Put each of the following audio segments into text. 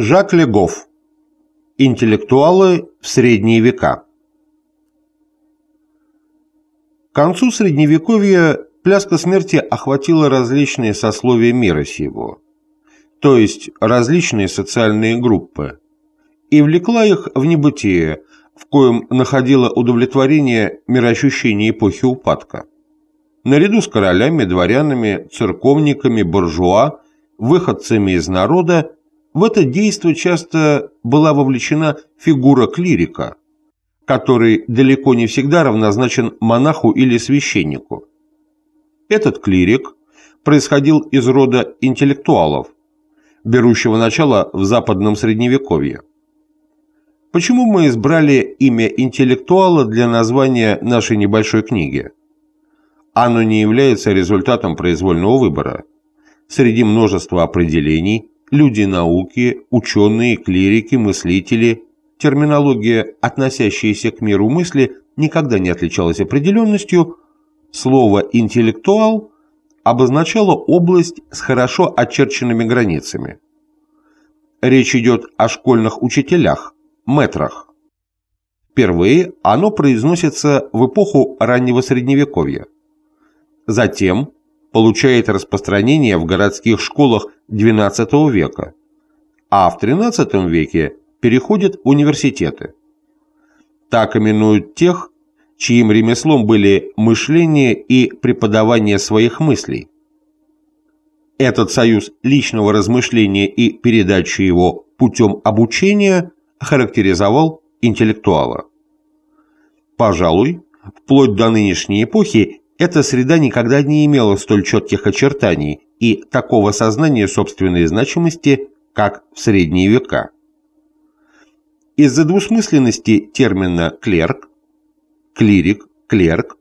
Жак Легов. Интеллектуалы в средние века. К концу Средневековья пляска смерти охватила различные сословия мира сего, то есть различные социальные группы, и влекла их в небытие, в коем находило удовлетворение мироощущение эпохи упадка. Наряду с королями, дворянами, церковниками, буржуа, выходцами из народа в это действо часто была вовлечена фигура клирика, который далеко не всегда равнозначен монаху или священнику. Этот клирик происходил из рода интеллектуалов, берущего начало в западном средневековье. Почему мы избрали имя интеллектуала для названия нашей небольшой книги? Оно не является результатом произвольного выбора. Среди множества определений люди науки, ученые, клирики, мыслители, терминология, относящаяся к миру мысли, никогда не отличалась определенностью, слово «интеллектуал» обозначало область с хорошо очерченными границами. Речь идет о школьных учителях, метрах. Впервые оно произносится в эпоху раннего Средневековья. Затем получает распространение в городских школах XII века, а в XIII веке переходит в университеты. Так именуют тех, чьим ремеслом были мышление и преподавание своих мыслей. Этот союз личного размышления и передачи его путем обучения характеризовал интеллектуала. Пожалуй, вплоть до нынешней эпохи эта среда никогда не имела столь четких очертаний и такого сознания собственной значимости, как в средние века. Из-за двусмысленности термина «клерк», «клирик», «клерк»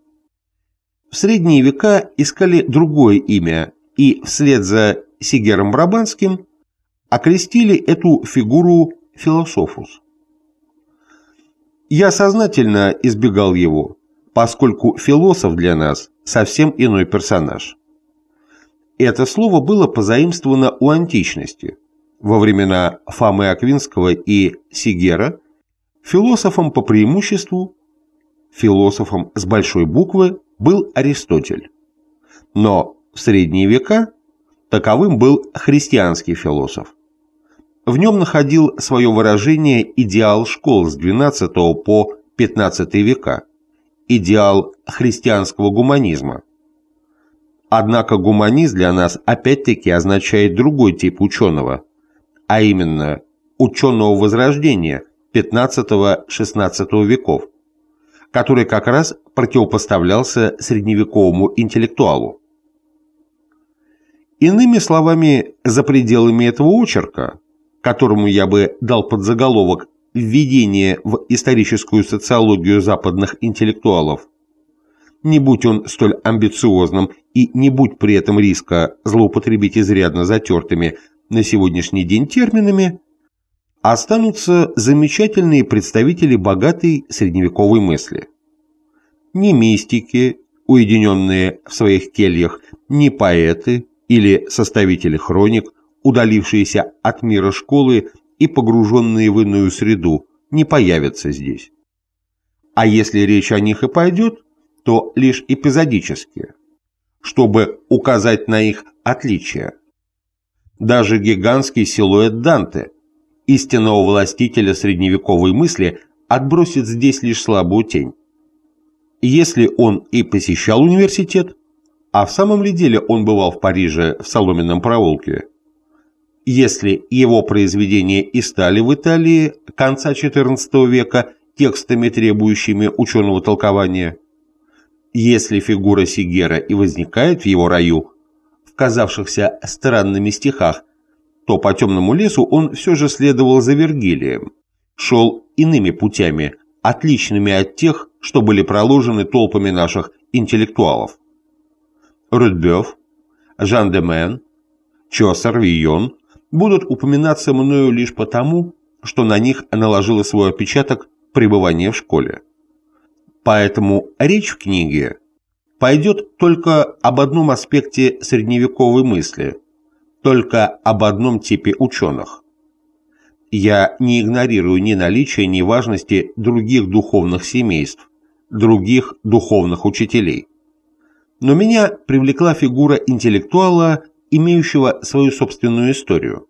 в средние века искали другое имя и вслед за Сигером Брабанским окрестили эту фигуру философус. Я сознательно избегал его, поскольку философ для нас совсем иной персонаж. Это слово было позаимствовано у античности. Во времена Фомы Аквинского и Сигера философом по преимуществу, философом с большой буквы, был Аристотель. Но в средние века таковым был христианский философ. В нем находил свое выражение идеал школ с XII по XV века – идеал христианского гуманизма. Однако гуманизм для нас опять-таки означает другой тип ученого, а именно ученого Возрождения XV-XVI веков, который как раз противопоставлялся средневековому интеллектуалу. Иными словами, за пределами этого очерка, которому я бы дал подзаголовок введение в историческую социологию западных интеллектуалов, не будь он столь амбициозным и не будь при этом риска злоупотребить изрядно затертыми на сегодняшний день терминами, останутся замечательные представители богатой средневековой мысли. Ни мистики, уединенные в своих кельях, ни поэты или составители хроник, удалившиеся от мира школы и погруженные в иную среду не появятся здесь. А если речь о них и пойдет, то лишь эпизодически, чтобы указать на их отличия. Даже гигантский силуэт Данте, истинного властителя средневековой мысли, отбросит здесь лишь слабую тень. Если он и посещал университет, а в самом ли деле он бывал в Париже в Соломенном проулке, если его произведения и стали в Италии конца XIV века текстами, требующими ученого толкования, если фигура Сигера и возникает в его раю, в казавшихся странными стихах, то по темному лесу он все же следовал за Вергилием, шел иными путями, отличными от тех, что были проложены толпами наших интеллектуалов. Рудбёв, Жан де Мен, Чосер, Вийон – будут упоминаться мною лишь потому, что на них наложило свой отпечаток пребывание в школе. Поэтому речь в книге пойдет только об одном аспекте средневековой мысли, только об одном типе ученых. я не игнорирую ни наличия, ни важности других духовных семейств, других духовных учителей. Но меня привлекла фигура интеллектуала, имеющего свою собственную историю.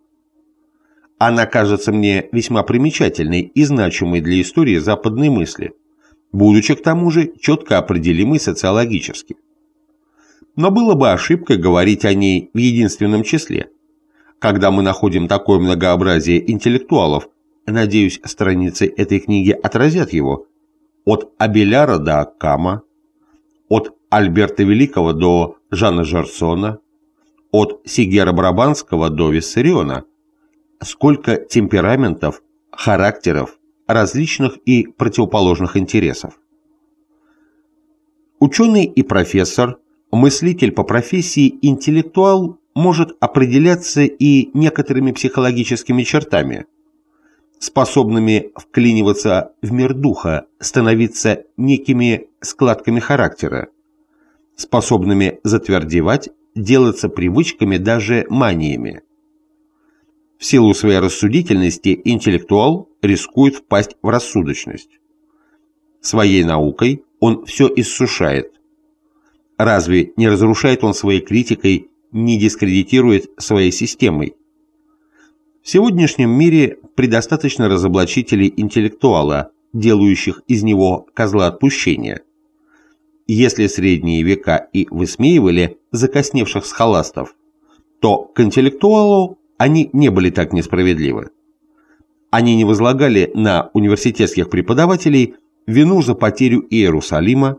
Она кажется мне весьма примечательной и значимой для истории западной мысли, будучи к тому же четко определимой социологически. Но было бы ошибкой говорить о ней в единственном числе. Когда мы находим такое многообразие интеллектуалов, надеюсь, страницы этой книги отразят его, от Абеляра до Аккама, от Альберта Великого до Жана Жарсона, от Сигера Брабанского до Виссариона, сколько темпераментов, характеров, различных и противоположных интересов. Ученый и профессор, мыслитель по профессии, интеллектуал может определяться и некоторыми психологическими чертами – способными вклиниваться в мир духа, становиться некими складками характера, способными затвердевать, делаться привычками, даже маниями. В силу своей рассудительности интеллектуал рискует впасть в рассудочность. Своей наукой он все иссушает. Разве не разрушает он своей критикой, не дискредитирует своей системой? В сегодняшнем мире предостаточно разоблачителей интеллектуала, делающих из него козла отпущения. Если средние века и высмеивали закосневших схоластов, то к интеллектуалу они не были так несправедливы. Они не возлагали на университетских преподавателей вину за потерю Иерусалима,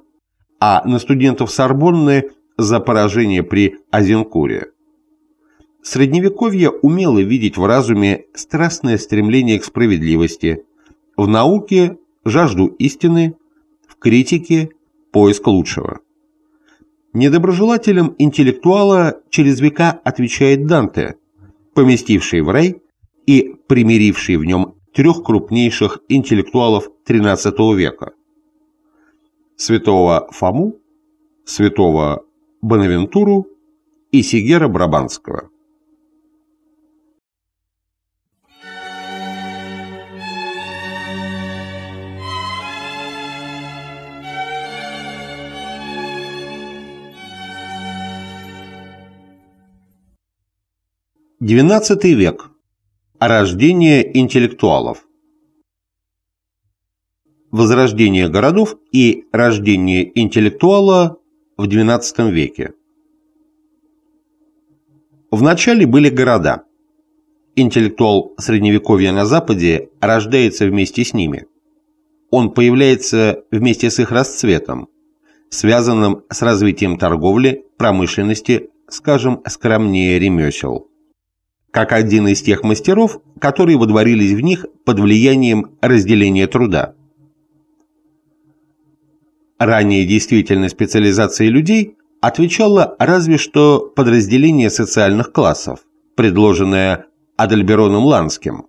а на студентов Сорбонны за поражение при Азенкуре. Средневековье умело видеть в разуме страстное стремление к справедливости, в науке – жажду истины, в критике – поиск лучшего. Недоброжелателям интеллектуала через века отвечает Данте, поместивший в рай и примиривший в нем трех крупнейших интеллектуалов XIII века – святого Фому, святого Бонавентуру и Сигера Брабанского. XII век. Рождение интеллектуалов. Возрождение городов и рождение интеллектуала в XII веке. Вначале были города. Интеллектуал Средневековья на Западе рождается вместе с ними. Он появляется вместе с их расцветом, связанным с развитием торговли, промышленности, скажем, скромнее ремесел как один из тех мастеров, которые водворились в них под влиянием разделения труда. Ранее действительной специализации людей отвечало разве что подразделение социальных классов, предложенное Адальбероном Ланским.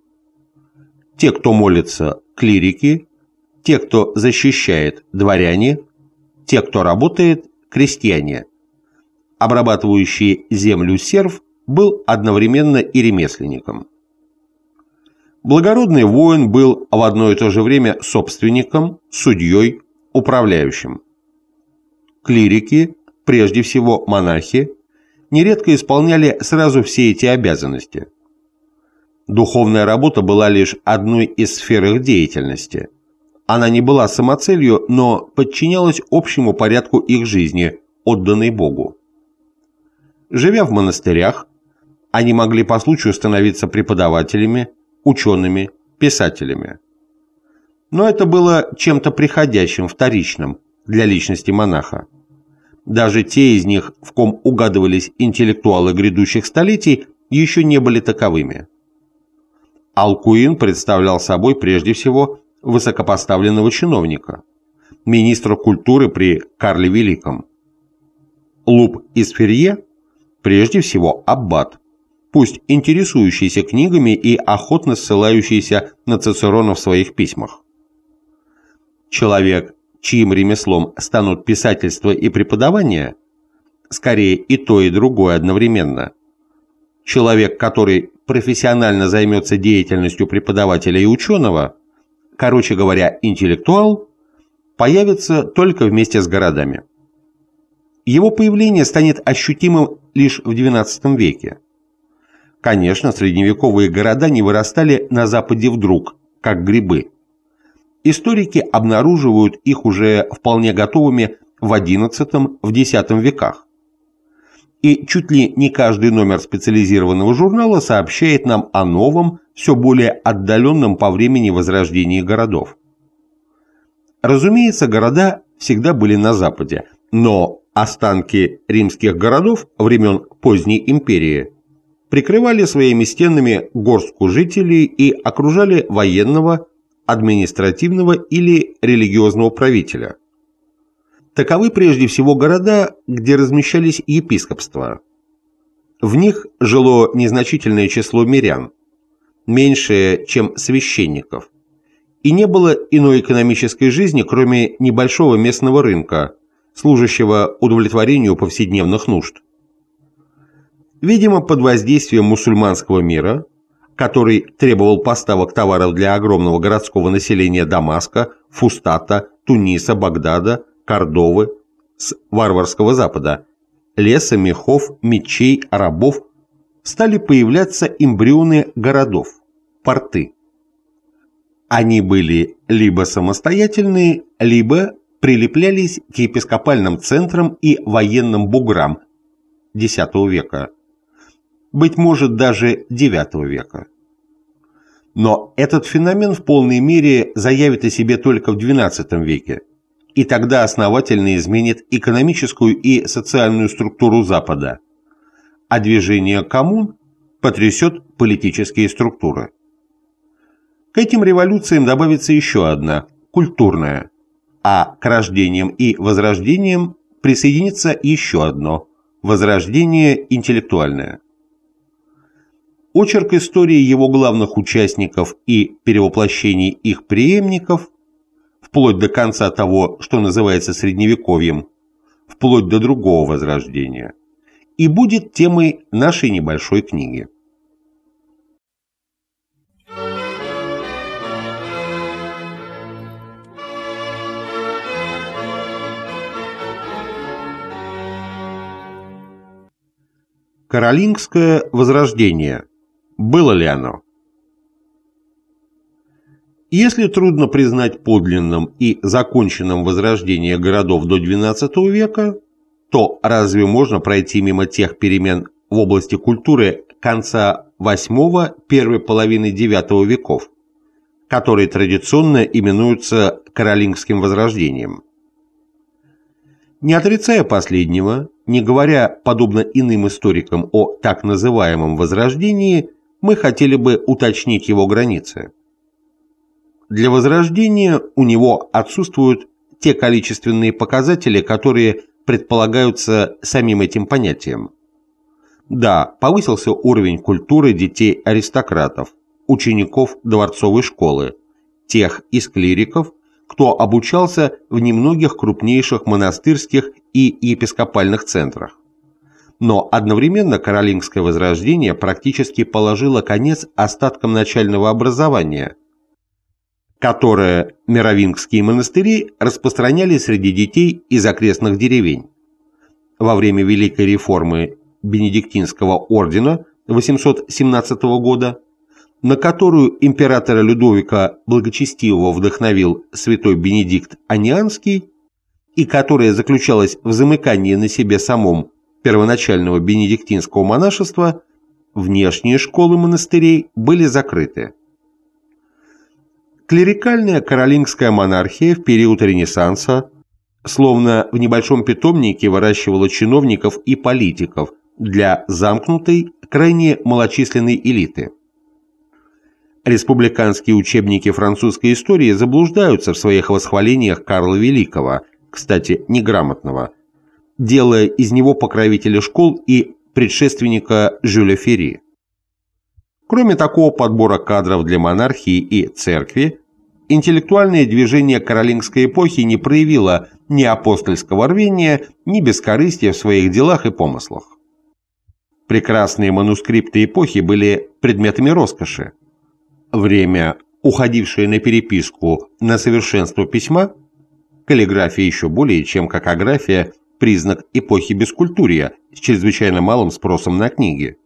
Те, кто молится – клирики, те, кто защищает – дворяне, те, кто работает – крестьяне, обрабатывающие землю серв был одновременно и ремесленником. Благородный воин был в одно и то же время собственником, судьей, управляющим. Клирики, прежде всего монахи, нередко исполняли сразу все эти обязанности. Духовная работа была лишь одной из сфер их деятельности. Она не была самоцелью, но подчинялась общему порядку их жизни, отданной Богу. Живя в монастырях, они могли по случаю становиться преподавателями, учеными, писателями. Но это было чем-то приходящим, вторичным для личности монаха. Даже те из них, в ком угадывались интеллектуалы грядущих столетий, еще не были таковыми. Алкуин представлял собой прежде всего высокопоставленного чиновника, министра культуры при Карле Великом. Луп из Ферье – прежде всего аббат, пусть интересующийся книгами и охотно ссылающийся на Цицерона в своих письмах. Человек, чьим ремеслом станут писательство и преподавание, скорее и то, и другое одновременно. Человек, который профессионально займется деятельностью преподавателя и ученого, короче говоря, интеллектуал, появится только вместе с городами. Его появление станет ощутимым лишь в XII веке. Конечно, средневековые города не вырастали на Западе вдруг, как грибы. Историки обнаруживают их уже вполне готовыми в XI-X веках. И чуть ли не каждый номер специализированного журнала сообщает нам о новом, все более отдаленном по времени возрождении городов. Разумеется, города всегда были на Западе, но останки римских городов времен поздней империи прикрывали своими стенами горстку жителей и окружали военного, административного или религиозного правителя. Таковы прежде всего города, где размещались епископства. В них жило незначительное число мирян, меньшее, чем священников, и не было иной экономической жизни, кроме небольшого местного рынка, служащего удовлетворению повседневных нужд. Видимо, под воздействием мусульманского мира, который требовал поставок товаров для огромного городского населения Дамаска, Фустата, Туниса, Багдада, Кордовы, с варварского запада, леса, мехов, мечей, рабов, стали появляться эмбрионы городов, порты. Они были либо самостоятельные, либо прилеплялись к епископальным центрам и военным буграм X века, быть может даже IX века. Но этот феномен в полной мере заявит о себе только в XII веке, и тогда основательно изменит экономическую и социальную структуру Запада, а движение коммун потрясет политические структуры. К этим революциям добавится еще одна – культурная, а к рождениям и возрождениям присоединится еще одно – возрождение интеллектуальное. Очерк истории его главных участников и перевоплощений их преемников, вплоть до конца того, что называется Средневековьем, вплоть до другого возрождения, и будет темой нашей небольшой книги. Каролингское возрождение. Было ли оно? Если трудно признать подлинным и законченным возрождение городов до XII века, то разве можно пройти мимо тех перемен в области культуры конца VIII – первой половины IX веков, которые традиционно именуются Каролингским возрождением? Не отрицая последнего, не говоря, подобно иным историкам, о так называемом Возрождении, мы хотели бы уточнить его границы. Для Возрождения у него отсутствуют те количественные показатели, которые предполагаются самим этим понятием. Да, повысился уровень культуры детей аристократов, учеников дворцовой школы, тех из клириков, кто обучался в немногих крупнейших монастырских и епископальных центрах. Но одновременно Каролингское возрождение практически положило конец остаткам начального образования, которое мировингские монастыри распространяли среди детей из окрестных деревень. Во время Великой реформы Бенедиктинского ордена 817 года, на которую императора Людовика благочестивого вдохновил святой Бенедикт Анианский, и которая заключалась в замыкании на себе самом первоначального бенедиктинского монашества, внешние школы монастырей были закрыты. Клерикальная каролингская монархия в период Ренессанса словно в небольшом питомнике выращивала чиновников и политиков для замкнутой, крайне малочисленной элиты. Республиканские учебники французской истории заблуждаются в своих восхвалениях Карла Великого кстати, неграмотного, делая из него покровителя школ и предшественника Жюля Ферри. Кроме такого подбора кадров для монархии и церкви, интеллектуальное движение каролингской эпохи не проявило ни апостольского рвения, ни бескорыстия в своих делах и помыслах. Прекрасные манускрипты эпохи были предметами роскоши. Время, уходившее на переписку на совершенство письма, каллиграфия еще более чем какография, признак эпохи бескультурья с чрезвычайно малым спросом на книги.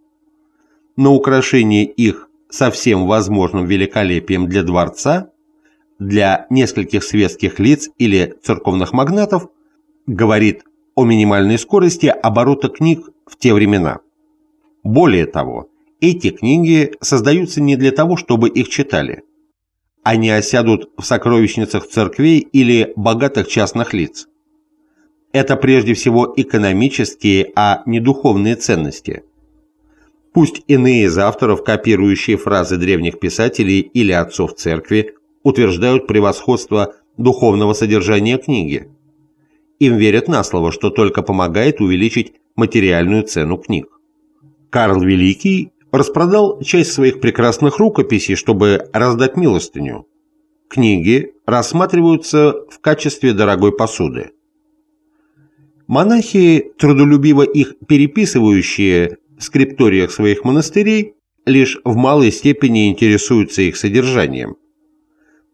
На украшение их со всем возможным великолепием для дворца, для нескольких светских лиц или церковных магнатов, говорит о минимальной скорости оборота книг в те времена. Более того, эти книги создаются не для того, чтобы их читали. Они осядут в сокровищницах церквей или богатых частных лиц. Это прежде всего экономические, а не духовные ценности. Пусть иные из авторов, копирующие фразы древних писателей или отцов церкви, утверждают превосходство духовного содержания книги. Им верят на слово, что только помогает увеличить материальную цену книг. Карл Великий распродал часть своих прекрасных рукописей, чтобы раздать милостыню. Книги рассматриваются в качестве дорогой посуды. Монахи, трудолюбиво их переписывающие в скрипториях своих монастырей, лишь в малой степени интересуются их содержанием.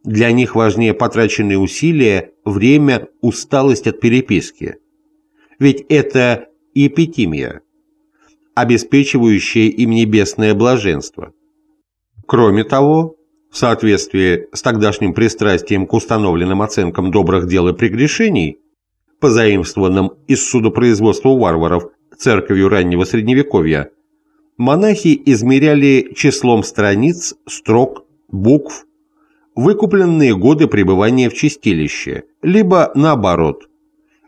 Для них важнее потраченные усилия, время, усталость от переписки. Ведь это эпитимия обеспечивающее им небесное блаженство. Кроме того, в соответствии с тогдашним пристрастием к установленным оценкам добрых дел и прегрешений, позаимствованным из судопроизводства варваров церковью раннего Средневековья, монахи измеряли числом страниц, строк, букв, выкупленные годы пребывания в чистилище, либо наоборот,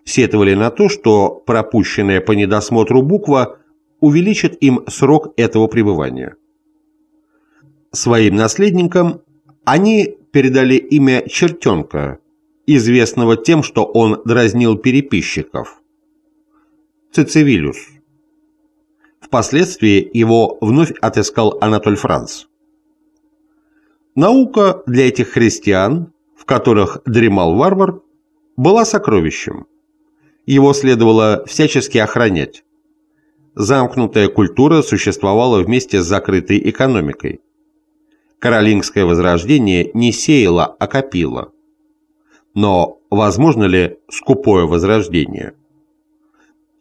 сетовали на то, что пропущенная по недосмотру буква увеличит им срок этого пребывания. Своим наследникам они передали имя Чертенка, известного тем, что он дразнил переписчиков. Цицевилюс. Впоследствии его вновь отыскал Анатоль Франц. Наука для этих христиан, в которых дремал варвар, была сокровищем. Его следовало всячески охранять замкнутая культура существовала вместе с закрытой экономикой. Каролингское возрождение не сеяло, а копило. Но возможно ли скупое возрождение?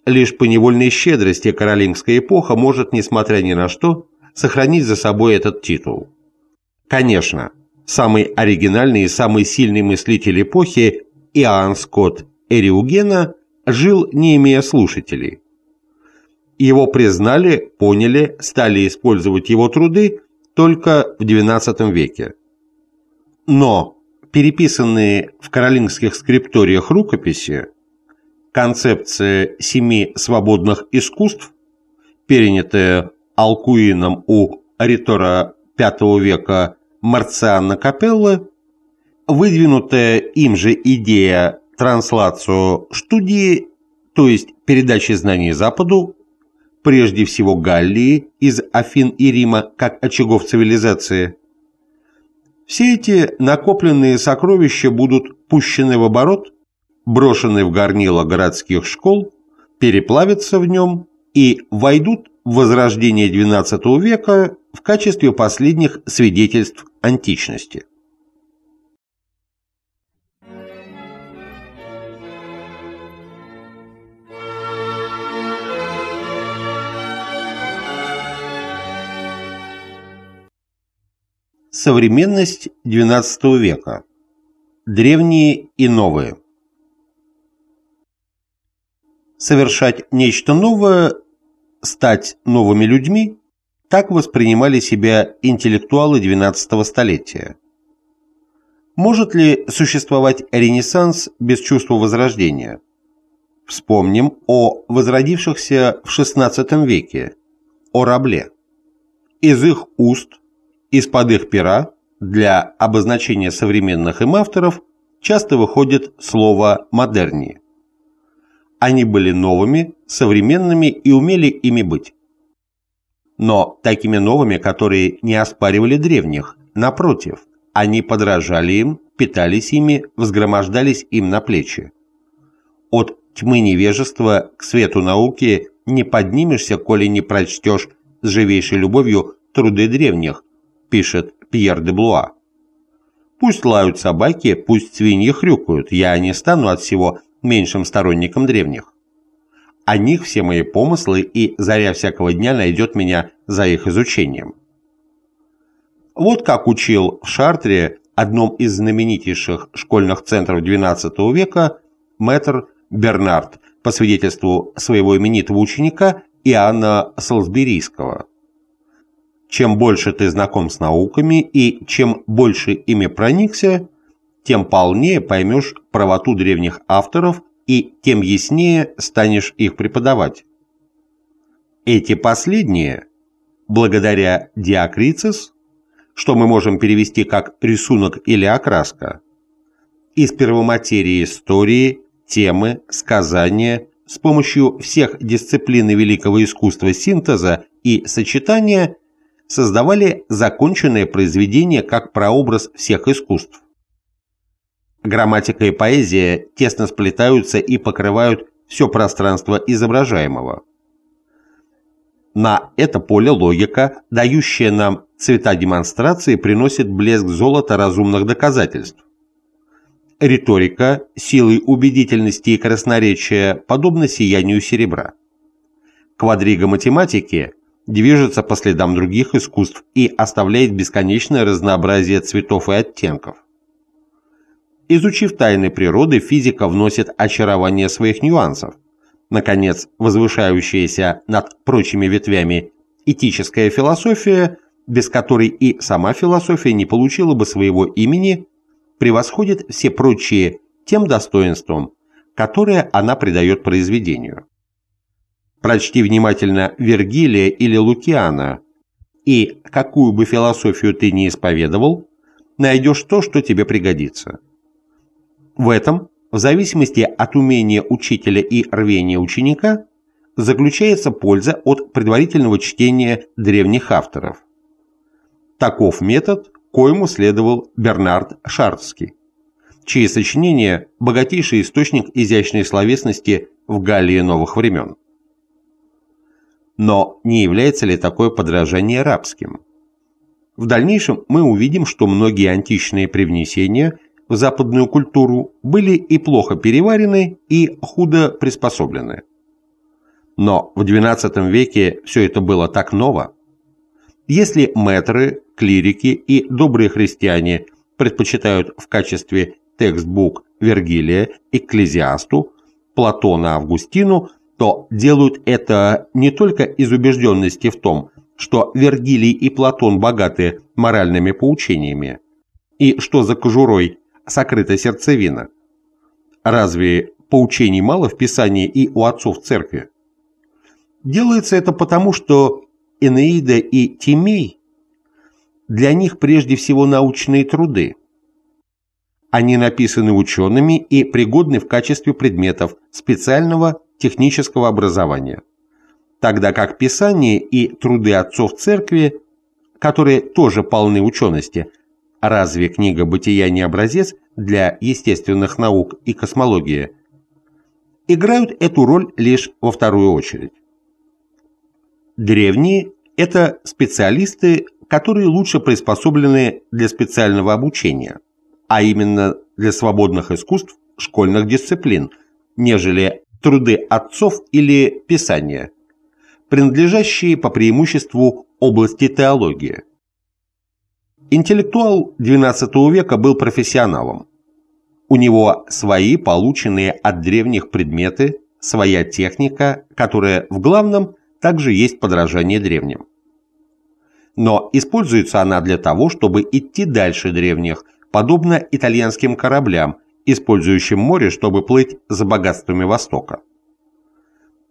Лишь по невольной щедрости каролингская эпоха может, несмотря ни на что, сохранить за собой этот титул. Конечно, самый оригинальный и самый сильный мыслитель эпохи Иоанн Скотт Эриугена жил, не имея слушателей. Его признали, поняли, стали использовать его труды только в XII веке. Но переписанные в каролингских скрипториях рукописи, концепция семи свободных искусств, перенятая Алкуином у ритора V века Марциана Капеллы, выдвинутая им же идея транслацию студии, то есть передачи знаний Западу, прежде всего Галлии, из Афин и Рима, как очагов цивилизации. Все эти накопленные сокровища будут пущены в оборот, брошены в горнило городских школ, переплавятся в нем и войдут в возрождение XII века в качестве последних свидетельств античности. Современность XII века. Древние и новые. Совершать нечто новое, стать новыми людьми – так воспринимали себя интеллектуалы XII столетия. Может ли существовать Ренессанс без чувства возрождения? Вспомним о возродившихся в XVI веке, о Рабле. Из их уст из-под их пера для обозначения современных им авторов часто выходит слово «модерни». Они были новыми, современными и умели ими быть. Но такими новыми, которые не оспаривали древних, напротив, они подражали им, питались ими, взгромождались им на плечи. От тьмы невежества к свету науки не поднимешься, коли не прочтешь с живейшей любовью труды древних, пишет Пьер де Блуа. Пусть лают собаки, пусть свиньи хрюкают, я не стану от всего меньшим сторонником древних. О них все мои помыслы, и заря всякого дня найдет меня за их изучением. Вот как учил в Шартре, одном из знаменитейших школьных центров XII века, мэтр Бернард, по свидетельству своего именитого ученика Иоанна Солсберийского. Чем больше ты знаком с науками и чем больше ими проникся, тем полнее поймешь правоту древних авторов и тем яснее станешь их преподавать. Эти последние, благодаря диакрицис, что мы можем перевести как рисунок или окраска, из первоматерии истории, темы, сказания, с помощью всех дисциплин великого искусства синтеза и сочетания создавали законченное произведение как прообраз всех искусств. Грамматика и поэзия тесно сплетаются и покрывают все пространство изображаемого. На это поле логика, дающая нам цвета демонстрации, приносит блеск золота разумных доказательств. Риторика, силой убедительности и красноречия, подобна сиянию серебра. Квадрига математики движется по следам других искусств и оставляет бесконечное разнообразие цветов и оттенков. Изучив тайны природы, физика вносит очарование своих нюансов. Наконец, возвышающаяся над прочими ветвями этическая философия, без которой и сама философия не получила бы своего имени, превосходит все прочие тем достоинством, которое она придает произведению. Прочти внимательно Вергилия или Лукиана, и какую бы философию ты ни исповедовал, найдешь то, что тебе пригодится. В этом, в зависимости от умения учителя и рвения ученика, заключается польза от предварительного чтения древних авторов. Таков метод, коему следовал Бернард Шардский, чьи сочинения – богатейший источник изящной словесности в Галлии новых времен. Но не является ли такое подражание рабским? В дальнейшем мы увидим, что многие античные привнесения – в западную культуру были и плохо переварены, и худо приспособлены. Но в XII веке все это было так ново. Если мэтры, клирики и добрые христиане предпочитают в качестве текстбук Вергилия, Экклезиасту, Платона, Августину, то делают это не только из убежденности в том, что Вергилий и Платон богаты моральными поучениями, и что за кожурой сокрыта сердцевина. Разве поучений мало в Писании и у отцов церкви? Делается это потому, что Энеида и Тимей для них прежде всего научные труды. Они написаны учеными и пригодны в качестве предметов специального технического образования, тогда как Писание и труды отцов церкви, которые тоже полны учености, Разве книга «Бытия» не образец для естественных наук и космологии? Играют эту роль лишь во вторую очередь. Древние – это специалисты, которые лучше приспособлены для специального обучения, а именно для свободных искусств школьных дисциплин, нежели труды отцов или писания, принадлежащие по преимуществу области теологии. Интеллектуал XII века был профессионалом. У него свои полученные от древних предметы, своя техника, которая в главном также есть подражание древним. Но используется она для того, чтобы идти дальше древних, подобно итальянским кораблям, использующим море, чтобы плыть за богатствами Востока.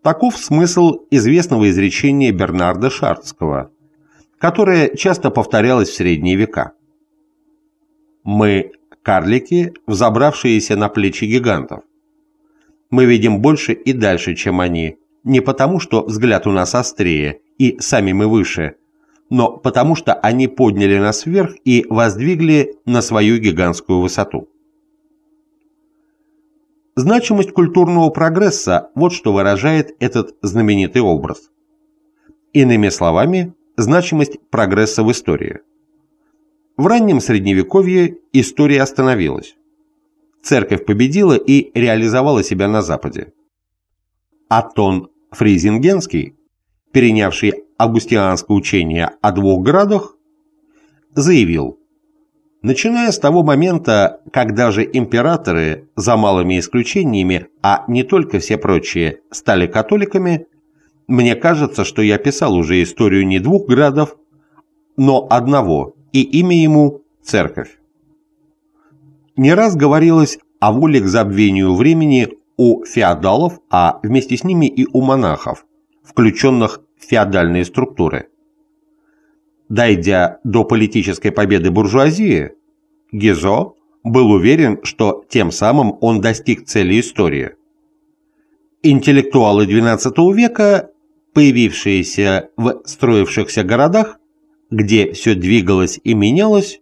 Таков смысл известного изречения Бернарда Шардского – которое часто повторялось в средние века. Мы – карлики, взобравшиеся на плечи гигантов. Мы видим больше и дальше, чем они, не потому, что взгляд у нас острее и сами мы выше, но потому что они подняли нас вверх и воздвигли на свою гигантскую высоту. Значимость культурного прогресса – вот что выражает этот знаменитый образ. Иными словами, значимость прогресса в истории. В раннем Средневековье история остановилась. Церковь победила и реализовала себя на Западе. Атон Фризингенский, перенявший августианское учение о двух градах, заявил, начиная с того момента, когда же императоры, за малыми исключениями, а не только все прочие, стали католиками, мне кажется, что я писал уже историю не двух градов, но одного, и имя ему – Церковь. Не раз говорилось о воле к забвению времени у феодалов, а вместе с ними и у монахов, включенных в феодальные структуры. Дойдя до политической победы буржуазии, Гизо был уверен, что тем самым он достиг цели истории. Интеллектуалы XII века, появившиеся в строившихся городах, где все двигалось и менялось,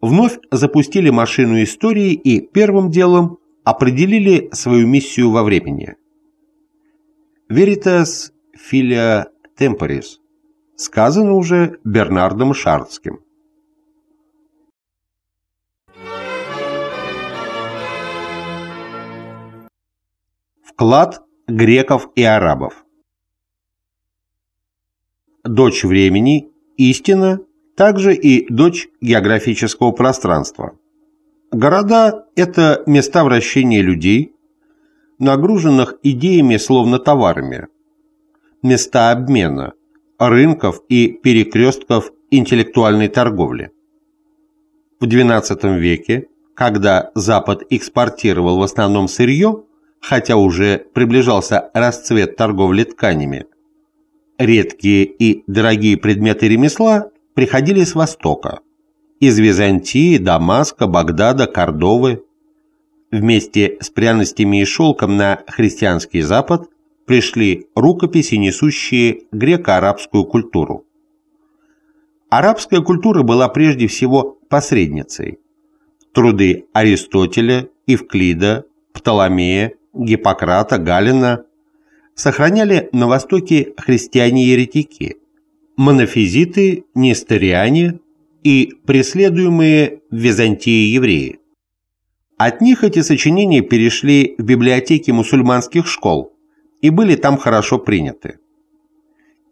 вновь запустили машину истории и первым делом определили свою миссию во времени. Veritas filia temporis сказано уже Бернардом Шардским. Вклад греков и арабов Дочь времени, истина также и дочь географического пространства. Города – это места вращения людей, нагруженных идеями словно товарами, места обмена, рынков и перекрестков интеллектуальной торговли. В XII веке, когда Запад экспортировал в основном сырье, хотя уже приближался расцвет торговли тканями, редкие и дорогие предметы ремесла приходили с Востока, из Византии, Дамаска, Багдада, Кордовы. Вместе с пряностями и шелком на христианский Запад пришли рукописи, несущие греко-арабскую культуру. Арабская культура была прежде всего посредницей. Труды Аристотеля, Евклида, Птоломея, Гиппократа, Галина сохраняли на Востоке христиане-еретики – монофизиты, несториане и преследуемые в Византии евреи. От них эти сочинения перешли в библиотеки мусульманских школ и были там хорошо приняты.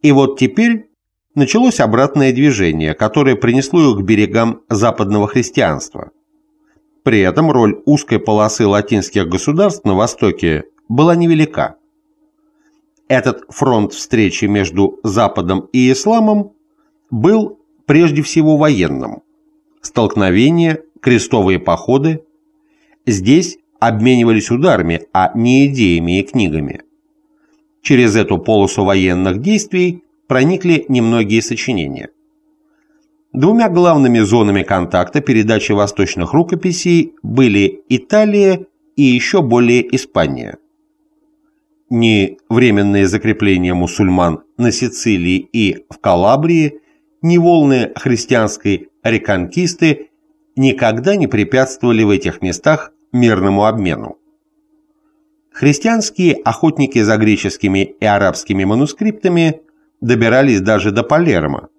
И вот теперь началось обратное движение, которое принесло их к берегам западного христианства. При этом роль узкой полосы латинских государств на Востоке была невелика. Этот фронт встречи между Западом и Исламом был прежде всего военным. Столкновения, крестовые походы. Здесь обменивались ударами, а не идеями и книгами. Через эту полосу военных действий проникли немногие сочинения. Двумя главными зонами контакта передачи восточных рукописей были Италия и еще более Испания – ни временное закрепление мусульман на Сицилии и в Калабрии, ни волны христианской реконкисты никогда не препятствовали в этих местах мирному обмену. Христианские охотники за греческими и арабскими манускриптами добирались даже до Палермо,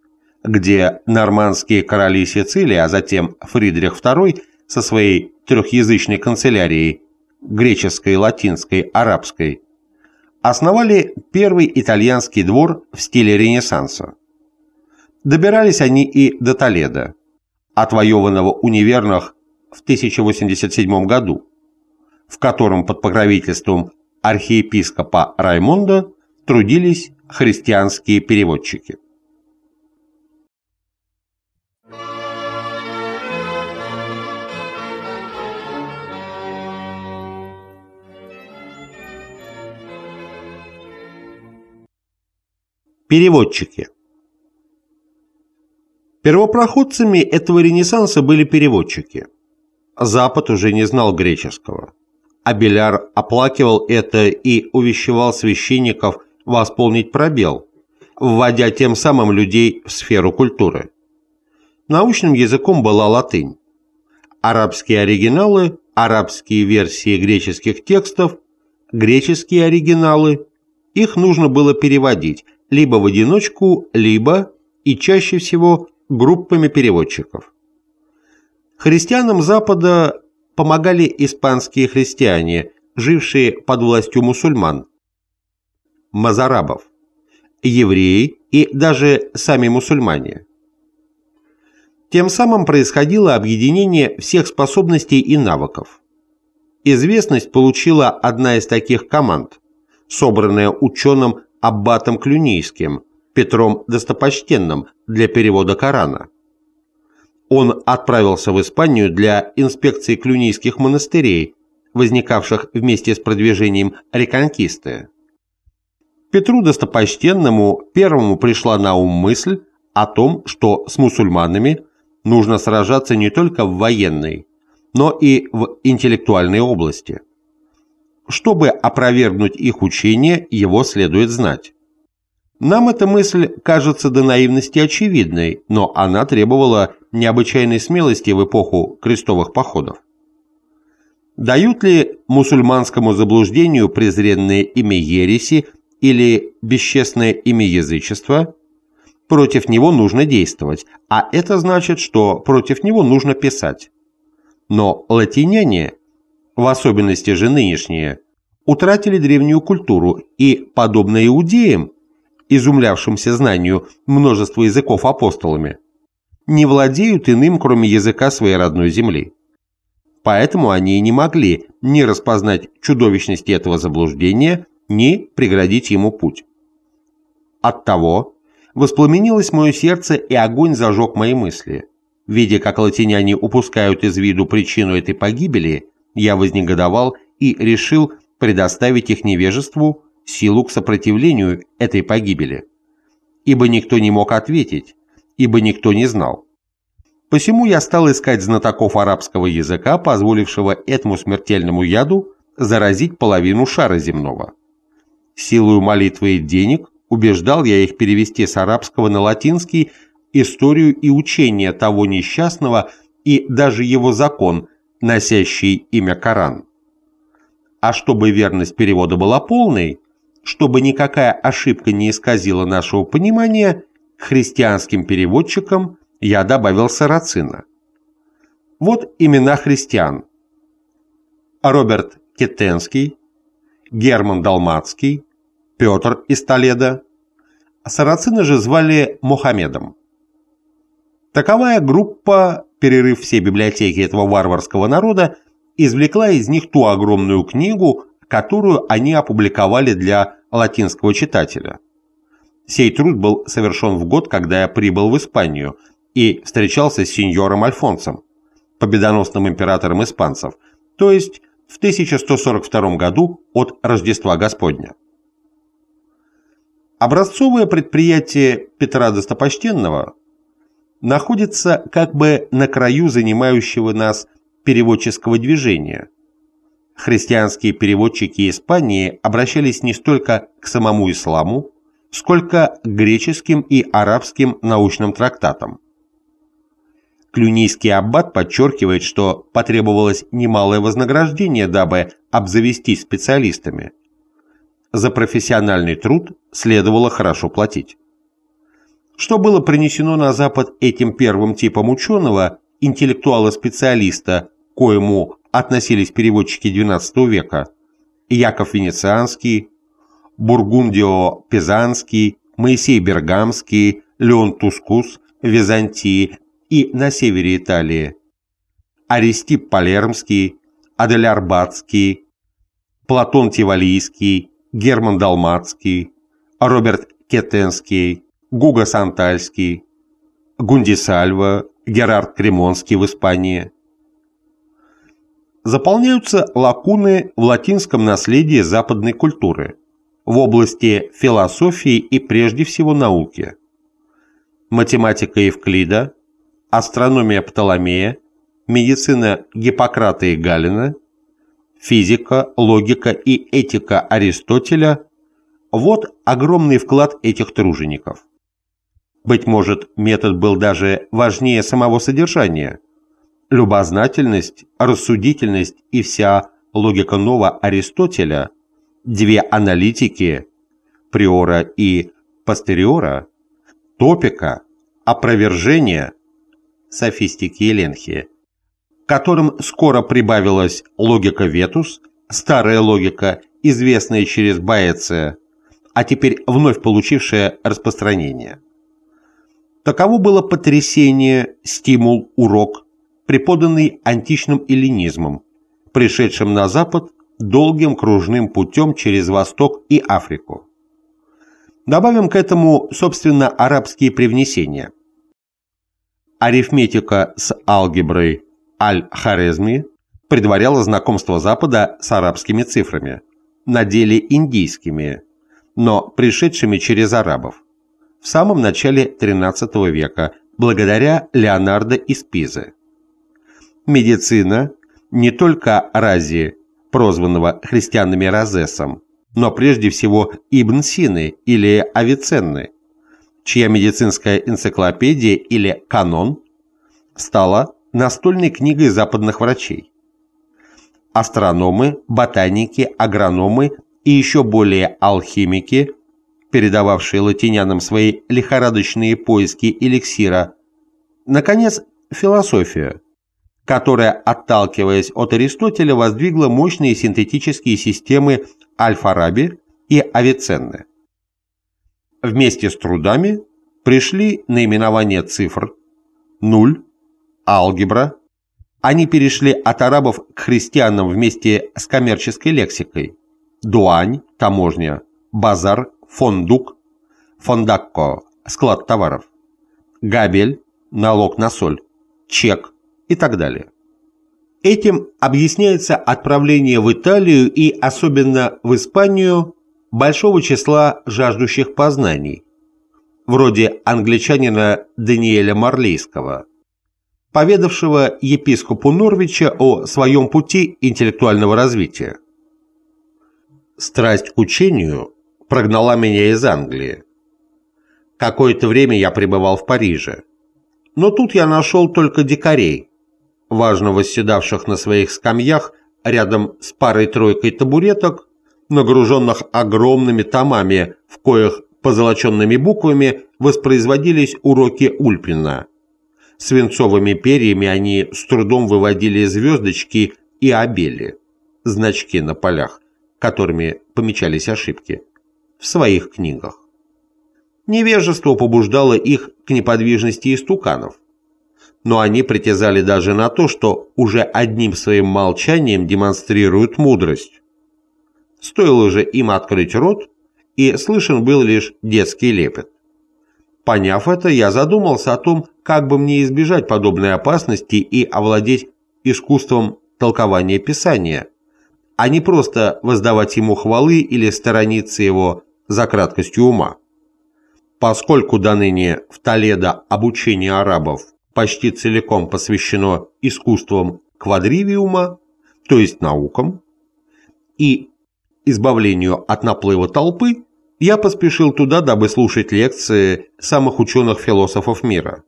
где нормандские короли Сицилии, а затем Фридрих II со своей трехязычной канцелярией греческой, латинской, арабской основали первый итальянский двор в стиле Ренессанса. Добирались они и до Толедо, отвоеванного у неверных в 1087 году, в котором под покровительством архиепископа Раймонда трудились христианские переводчики. Переводчики. Первопроходцами этого ренессанса были переводчики. Запад уже не знал греческого. Абеляр оплакивал это и увещевал священников восполнить пробел, вводя тем самым людей в сферу культуры. Научным языком была латынь. Арабские оригиналы арабские версии греческих текстов, греческие оригиналы, их нужно было переводить либо в одиночку, либо, и чаще всего, группами переводчиков. Христианам Запада помогали испанские христиане, жившие под властью мусульман, мазарабов, евреи и даже сами мусульмане. Тем самым происходило объединение всех способностей и навыков. Известность получила одна из таких команд, собранная ученым Аббатом Клюнийским, Петром Достопочтенным для перевода Корана. Отправился в Испанию для инспекции клюнийских монастырей, возникавших вместе с продвижением реконкисты. Петру Достопочтенному первому пришла на ум мысль о том, что с мусульманами нужно сражаться не только в военной, но и в интеллектуальной области. Чтобы опровергнуть их учение, его следует знать. Нам эта мысль кажется до наивности очевидной, но она требовала необычайной смелости в эпоху крестовых походов. Дают ли мусульманскому заблуждению презренное имя ереси или бесчестное имя язычества? Против него нужно действовать, а это значит, что против него нужно писать. Но латиняне, в особенности же нынешние, утратили древнюю культуру и, подобно иудеям, изумлявшимся знанию множества языков апостолами, не владеют иным, кроме языка своей родной земли. Поэтому они и не могли ни распознать чудовищности этого заблуждения, ни преградить ему путь. Оттого воспламенилось мое сердце, и огонь зажег мои мысли. Видя, как латиняне упускают из виду причину этой погибели, я вознегодовал и решил предоставить их невежеству силу к сопротивлению этой погибели. Ибо никто не мог ответить, ибо никто не знал. Посему я стал искать знатоков арабского языка, позволившего этому смертельному яду заразить половину шара земного. Силою молитвы и денег убеждал я их перевести с арабского на латинский историю и учение того несчастного и даже его закон, носящий имя Коран. А чтобы верность перевода была полной, чтобы никакая ошибка не исказила нашего понимания, христианским переводчикам я добавил сарацина. Вот имена христиан. Роберт Кетенский, Герман Далмацкий, Петр из Толеда. Сарацина же звали Мухаммедом. Таковая группа, перерыв все библиотеки этого варварского народа, извлекла из них ту огромную книгу, которую они опубликовали для латинского читателя. Сей труд был совершен в год, когда я прибыл в Испанию и встречался с сеньором Альфонсом, победоносным императором испанцев, то есть в 1142 году от Рождества Господня. Образцовое предприятие Петра Достопочтенного находится как бы на краю занимающего нас переводческого движения. Христианские переводчики Испании обращались не столько к самому исламу, сколько к греческим и арабским научным трактатам. Клюнийский аббат подчеркивает, что потребовалось немалое вознаграждение, дабы обзавестись специалистами. За профессиональный труд следовало хорошо платить. Что было принесено на Запад этим первым типом ученого, интеллектуала-специалиста, коему относились переводчики XII века, Яков Венецианский, Бургундио Пизанский, Моисей Бергамский, Леон Тускус, Византии и на севере Италии, Аристип Палермский, Аделяр Бацкий, Платон Тивалийский, Герман Далмацкий, Роберт Кетенский, Гуго Сантальский, Гундисальва, Герард Кремонский в Испании. Заполняются лакуны в латинском наследии западной культуры в области философии и прежде всего науки. Математика Евклида, астрономия Птоломея, медицина Гиппократа и Галина, физика, логика и этика Аристотеля – вот огромный вклад этих тружеников. Быть может, метод был даже важнее самого содержания. Любознательность, рассудительность и вся логика нового Аристотеля, две аналитики, приора и постериора, топика, опровержения, софистики и ленхи, которым скоро прибавилась логика Ветус, старая логика, известная через Боэция, а теперь вновь получившая распространение. Таково было потрясение, стимул, урок, преподанный античным эллинизмом, пришедшим на Запад долгим кружным путем через Восток и Африку. Добавим к этому, собственно, арабские привнесения. Арифметика с алгеброй Аль-Хорезми предваряла знакомство Запада с арабскими цифрами, на деле индийскими, но пришедшими через арабов, в самом начале XIII века, благодаря Леонардо из Пизы. Медицина, не только Рази, прозванного христианами Розесом, но прежде всего Ибн Сины или Авиценны, чья медицинская энциклопедия или канон стала настольной книгой западных врачей. Астрономы, ботаники, агрономы и еще более алхимики, передававшие латинянам свои лихорадочные поиски эликсира. Наконец, философия, которая, отталкиваясь от Аристотеля, воздвигла мощные синтетические системы Аль-Фараби и Авиценны. Вместе с трудами пришли наименования цифр, нуль, алгебра. Они перешли от арабов к христианам вместе с коммерческой лексикой. Дуань, таможня, базар, фондук, фондакко, склад товаров, габель, налог на соль, чек и так далее. Этим объясняется отправление в Италию и особенно в Испанию большого числа жаждущих познаний, вроде англичанина Даниэля Марлейского, поведавшего епископу Норвича о своем пути интеллектуального развития. Страсть к учению прогнала меня из Англии. Какое-то время я пребывал в Париже. Но тут я нашел только дикарей, важно восседавших на своих скамьях рядом с парой-тройкой табуреток, нагруженных огромными томами, в коих позолоченными буквами воспроизводились уроки Ульпина. Свинцовыми перьями они с трудом выводили звездочки и обели, значки на полях, которыми помечались ошибки, в своих книгах. Невежество побуждало их к неподвижности истуканов, но они притязали даже на то, что уже одним своим молчанием демонстрируют мудрость. Стоило же им открыть рот, и слышен был лишь детский лепет. Поняв это, я задумался о том, как бы мне избежать подобной опасности и овладеть искусством толкования Писания, а не просто воздавать ему хвалы или сторониться его за краткостью ума. Поскольку до ныне в Толедо обучение арабов почти целиком посвящено искусствам квадривиума, то есть наукам, и избавлению от наплыва толпы, я поспешил туда, дабы слушать лекции самых ученых-философов мира.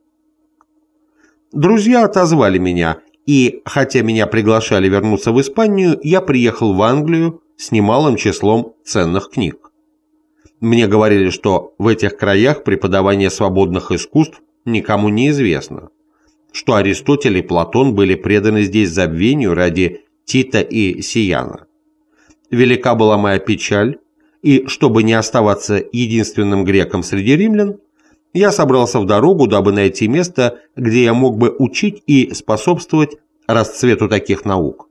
Друзья отозвали меня, и, хотя меня приглашали вернуться в Испанию, я приехал в Англию с немалым числом ценных книг. Мне говорили, что в этих краях преподавание свободных искусств никому не известно что Аристотель и Платон были преданы здесь забвению ради Тита и Сияна. Велика была моя печаль, и, чтобы не оставаться единственным греком среди римлян, я собрался в дорогу, дабы найти место, где я мог бы учить и способствовать расцвету таких наук.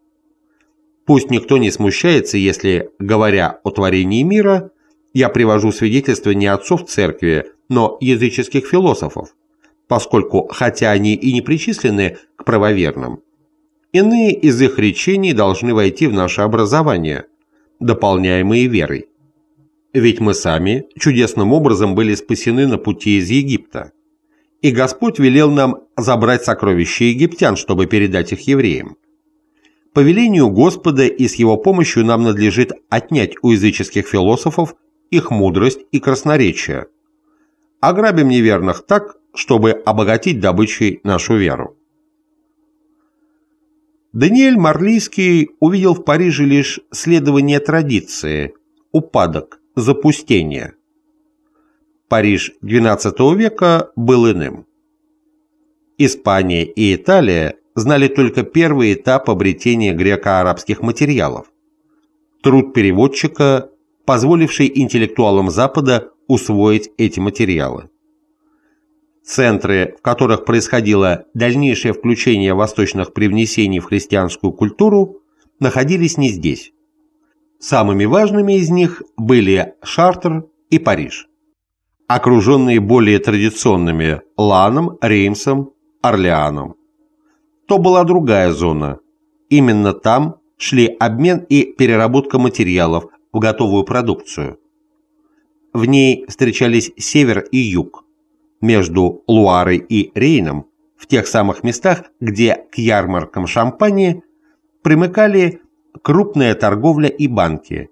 Пусть никто не смущается, если, говоря о творении мира, я привожу свидетельства не отцов церкви, но языческих философов, поскольку, хотя они и не причислены к правоверным, иные из их речений должны войти в наше образование, дополняемые верой. Ведь мы сами чудесным образом были спасены на пути из Египта, и Господь велел нам забрать сокровища египтян, чтобы передать их евреям. По велению Господа и с его помощью нам надлежит отнять у языческих философов их мудрость и красноречие. Ограбим неверных так, чтобы обогатить добычей нашу веру. Даниэль Марлийский увидел в Париже лишь следование традиции, упадок, запустение. Париж XII века был иным. Испания и Италия знали только первый этап обретения греко-арабских материалов. Труд переводчика, позволивший интеллектуалам Запада усвоить эти материалы. Центры, в которых происходило дальнейшее включение восточных привнесений в христианскую культуру, находились не здесь. Самыми важными из них были Шартер и Париж, окруженные более традиционными Ланом, Реймсом, Орлеаном. То была другая зона. Именно там шли обмен и переработка материалов в готовую продукцию. В ней встречались север и юг, между Луарой и Рейном, в тех самых местах, где к ярмаркам шампани примыкали крупная торговля и банки.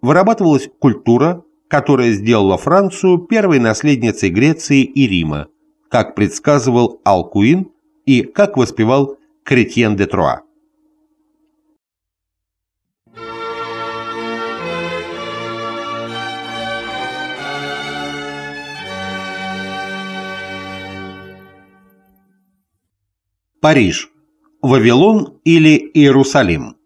Вырабатывалась культура, которая сделала Францию первой наследницей Греции и Рима, как предсказывал Алкуин и как воспевал Кретьен де Труа. Париж, Вавилон или Иерусалим.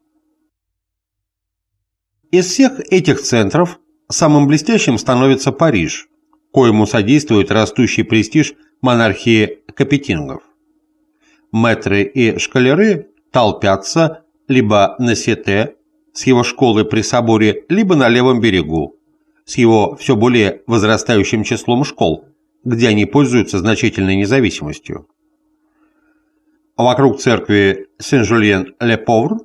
Из всех этих центров самым блестящим становится Париж, коему содействует растущий престиж монархии капетингов. Мэтры и шкалеры толпятся либо на Сете с его школы при соборе, либо на левом берегу с его все более возрастающим числом школ, где они пользуются значительной независимостью. Вокруг церкви Сен-Жульен-Ле-Повр,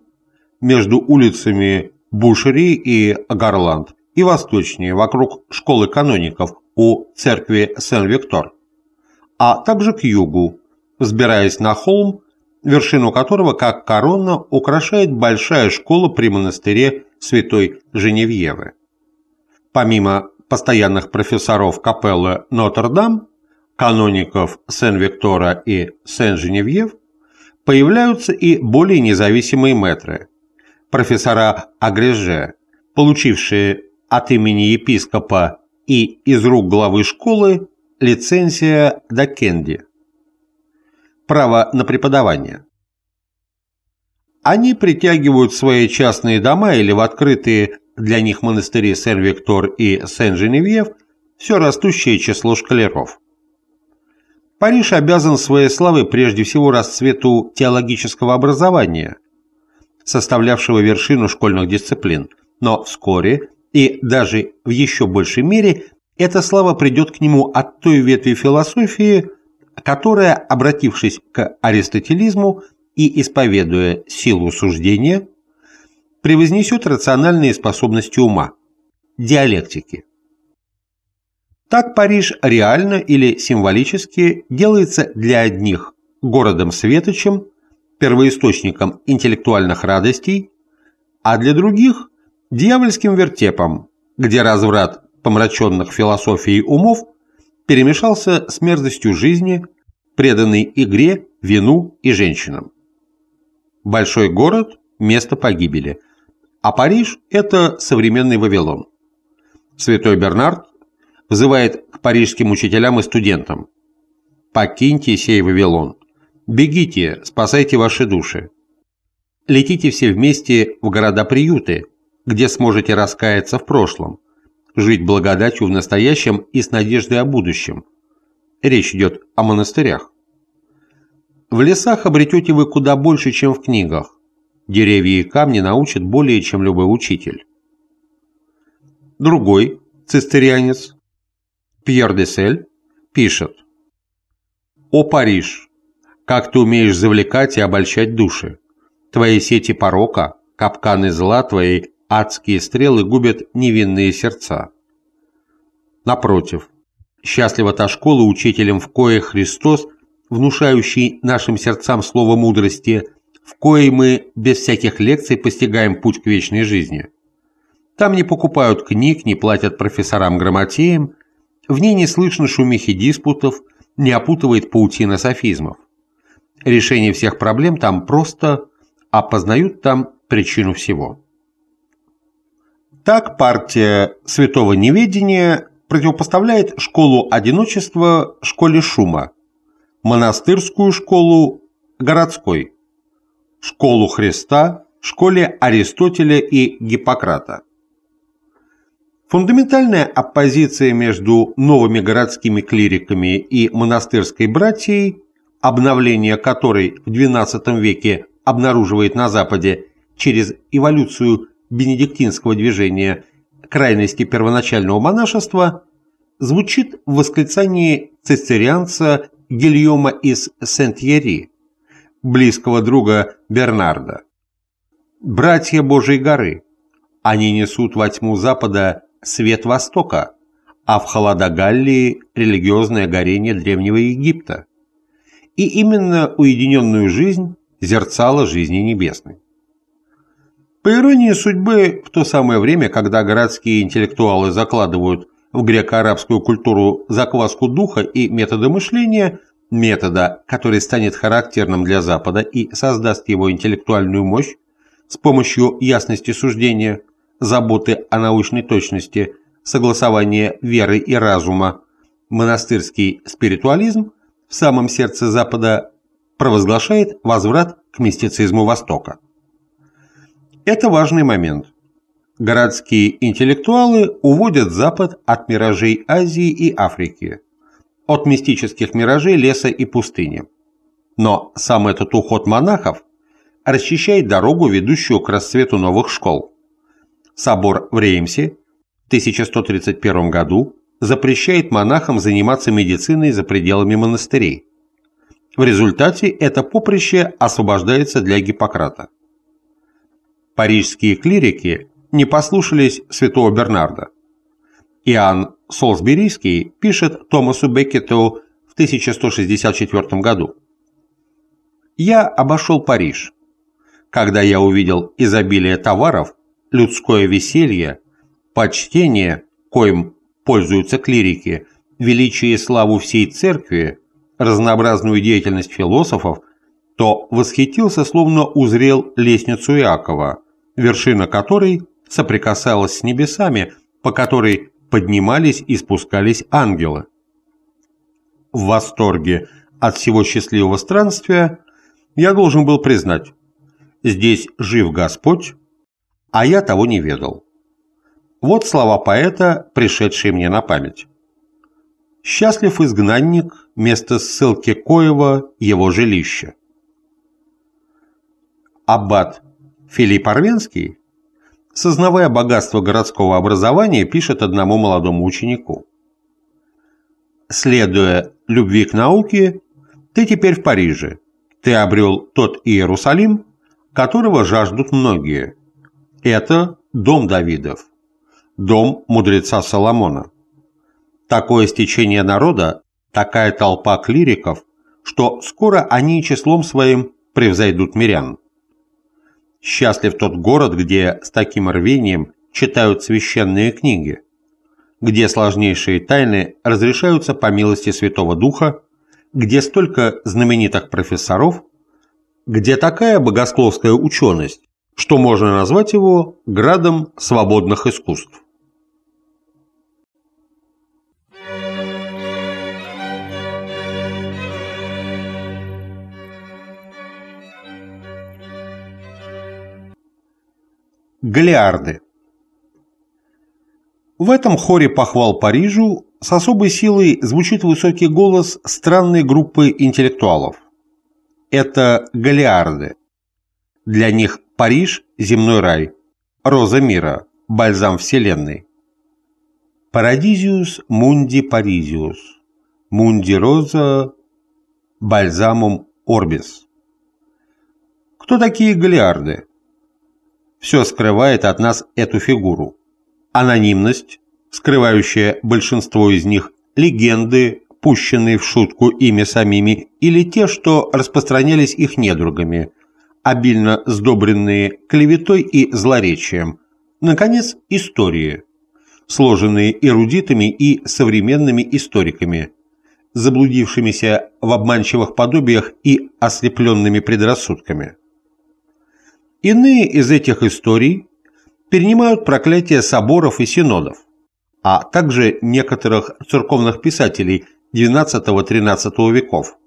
между улицами Бушери и Гарланд, и восточнее, вокруг школы каноников у церкви Сен-Виктор, а также к югу, взбираясь на холм, вершину которого, как корона, украшает большая школа при монастыре святой Женевьевы. Помимо постоянных профессоров капеллы Нотр-Дам, каноников Сен-Виктора и Сен-Женевьев, появляются и более независимые мэтры, профессора Агреже, получившие от имени епископа и из рук главы школы лицензия Дакенди. Право на преподавание. Они притягивают свои частные дома или в открытые для них монастыри Сен-Виктор и Сен-Женевьев все растущее число шкалеров. Париж обязан своей славой прежде всего расцвету теологического образования, составлявшего вершину школьных дисциплин, но вскоре и даже в еще большей мере эта слава придет к нему от той ветви философии, которая, обратившись к аристотелизму и исповедуя силу суждения, превознесет рациональные способности ума, диалектики. Так Париж реально или символически делается для одних городом-светочем, первоисточником интеллектуальных радостей, а для других – дьявольским вертепом, где разврат помраченных философией умов перемешался с мерзостью жизни, преданной игре, вину и женщинам. Большой город – место погибели, а Париж – это современный Вавилон. Святой Бернард взывает к парижским учителям и студентам. «Покиньте сей Вавилон! Бегите, спасайте ваши души! Летите все вместе в города-приюты, где сможете раскаяться в прошлом, жить благодатью в настоящем и с надеждой о будущем. Речь идет о монастырях. В лесах обретете вы куда больше, чем в книгах. Деревья и камни научат более, чем любой учитель. Другой, цистерианец, Пьер де Сель пишет «О Париж, как ты умеешь завлекать и обольщать души! Твои сети порока, капканы зла, твои адские стрелы губят невинные сердца. Напротив, счастлива та школа, учителем в кое Христос, внушающий нашим сердцам слово мудрости, в коей мы без всяких лекций постигаем путь к вечной жизни. Там не покупают книг, не платят профессорам-грамотеям, в ней не слышно шумихи диспутов, не опутывает паутина софизмов. Решение всех проблем там просто, а познают там причину всего. Так партия святого неведения противопоставляет школу одиночества школе шума, монастырскую школу городской, школу Христа школе Аристотеля и Гиппократа. Фундаментальная оппозиция между новыми городскими клириками и монастырской братьей, обновление которой в XII веке обнаруживает на Западе через эволюцию бенедиктинского движения крайности первоначального монашества, звучит в восклицании цистерианца Гильома из Сент-Яри, близкого друга Бернарда. «Братья Божьей горы, они несут во тьму Запада свет Востока, а в холода Галлии – религиозное горение Древнего Египта. И именно уединенную жизнь зерцало жизни небесной. По иронии судьбы, в то самое время, когда городские интеллектуалы закладывают в греко-арабскую культуру закваску духа и метода мышления, метода, который станет характерным для Запада и создаст его интеллектуальную мощь с помощью ясности суждения, заботы о научной точности, согласования веры и разума, монастырский спиритуализм в самом сердце Запада провозглашает возврат к мистицизму Востока. Это важный момент. Городские интеллектуалы уводят Запад от миражей Азии и Африки, от мистических миражей леса и пустыни. Но сам этот уход монахов расчищает дорогу, ведущую к расцвету новых школ. Собор в Реймсе в 1131 году запрещает монахам заниматься медициной за пределами монастырей. В результате это поприще освобождается для Гиппократа. Парижские клирики не послушались святого Бернарда. Иоанн Солсберийский пишет Томасу Беккету в 1164 году. «Я обошел Париж. Когда я увидел изобилие товаров, людское веселье, почтение, коим пользуются клирики, величие и славу всей церкви, разнообразную деятельность философов, то восхитился, словно узрел лестницу Иакова, вершина которой соприкасалась с небесами, по которой поднимались и спускались ангелы. В восторге от всего счастливого странствия я должен был признать, здесь жив Господь, а я того не ведал. Вот слова поэта, пришедшие мне на память. «Счастлив изгнанник, место ссылки Коева, его жилище». Аббат Филипп Арвенский, сознавая богатство городского образования, пишет одному молодому ученику. «Следуя любви к науке, ты теперь в Париже. Ты обрел тот Иерусалим, которого жаждут многие. Это дом Давидов, дом мудреца Соломона. Такое стечение народа, такая толпа клириков, что скоро они числом своим превзойдут мирян. Счастлив тот город, где с таким рвением читают священные книги, где сложнейшие тайны разрешаются по милости Святого Духа, где столько знаменитых профессоров, где такая богословская ученость, что можно назвать его градом свободных искусств. Галиарды В этом хоре похвал Парижу с особой силой звучит высокий голос странной группы интеллектуалов. Это галиарды. Для них Париж – земной рай, роза мира, бальзам вселенной. Парадизиус мунди паризиус, мунди роза бальзамум орбис. Кто такие галиарды? все скрывает от нас эту фигуру. Анонимность, скрывающая большинство из них, легенды, пущенные в шутку ими самими, или те, что распространялись их недругами, обильно сдобренные клеветой и злоречием. Наконец, истории, сложенные эрудитами и современными историками, заблудившимися в обманчивых подобиях и ослепленными предрассудками. Иные из этих историй перенимают проклятие соборов и синодов, а также некоторых церковных писателей XII-XIII веков.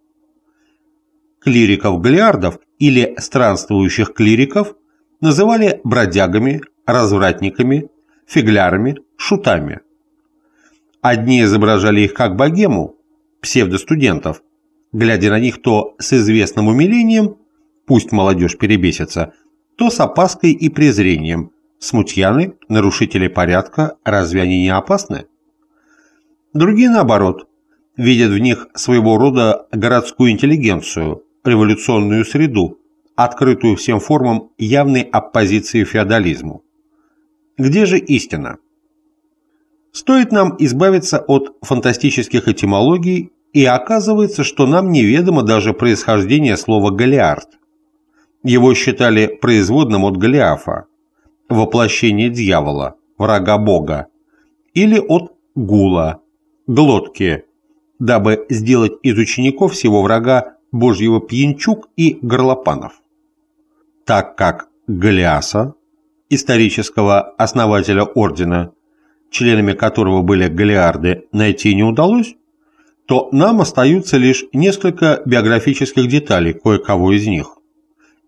Клириков-галиардов или странствующих клириков называли бродягами, развратниками, фиглярами, шутами. Одни изображали их как богему, псевдостудентов, глядя на них то с известным умилением, пусть молодежь перебесится, то с опаской и презрением. Смутьяны, нарушители порядка, разве они не опасны? Другие, наоборот, видят в них своего рода городскую интеллигенцию, революционную среду, открытую всем формам явной оппозиции феодализму. Где же истина? Стоит нам избавиться от фантастических этимологий, и оказывается, что нам неведомо даже происхождение слова «галиард». Его считали производным от Голиафа, воплощение дьявола, врага Бога, или от Гула, глотки, дабы сделать из учеников всего врага Божьего пьянчук и горлопанов. Так как Голиаса, исторического основателя ордена, членами которого были галиарды, найти не удалось, то нам остаются лишь несколько биографических деталей кое-кого из них.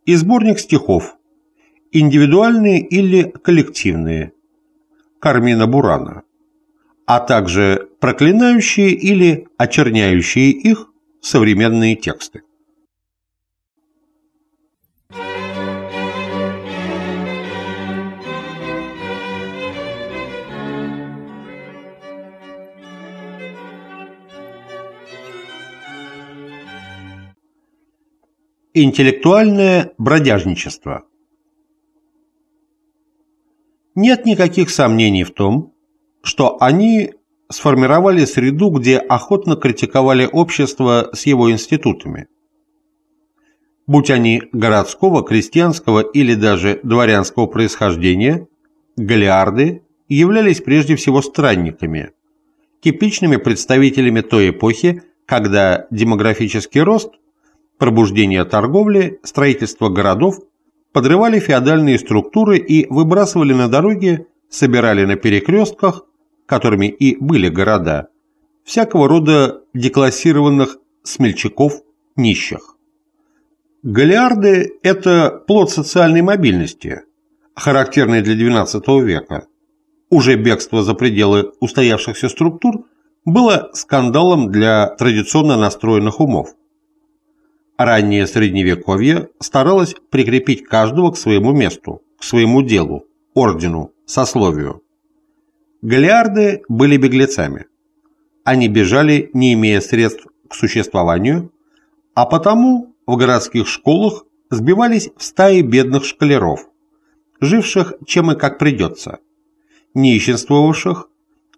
И сборник стихов, индивидуальные или коллективные, Кармина Бурана, а также проклинающие или очерняющие их современные тексты. Интеллектуальное бродяжничество Нет никаких сомнений в том, что они сформировали среду, где охотно критиковали общество с его институтами. Будь они городского, крестьянского или даже дворянского происхождения, галиарды являлись прежде всего странниками, типичными представителями той эпохи, когда демографический рост пробуждение торговли, строительство городов подрывали феодальные структуры и выбрасывали на дороги, собирали на перекрестках, которыми и были города, всякого рода деклассированных смельчаков, нищих. Галиарды – это плод социальной мобильности, характерный для XII века. Уже бегство за пределы устоявшихся структур было скандалом для традиционно настроенных умов. Раннее Средневековье старалось прикрепить каждого к своему месту, к своему делу, ордену, сословию. Галиарды были беглецами. Они бежали, не имея средств к существованию, а потому в городских школах сбивались в стаи бедных школяров, живших чем и как придется, нищенствовавших,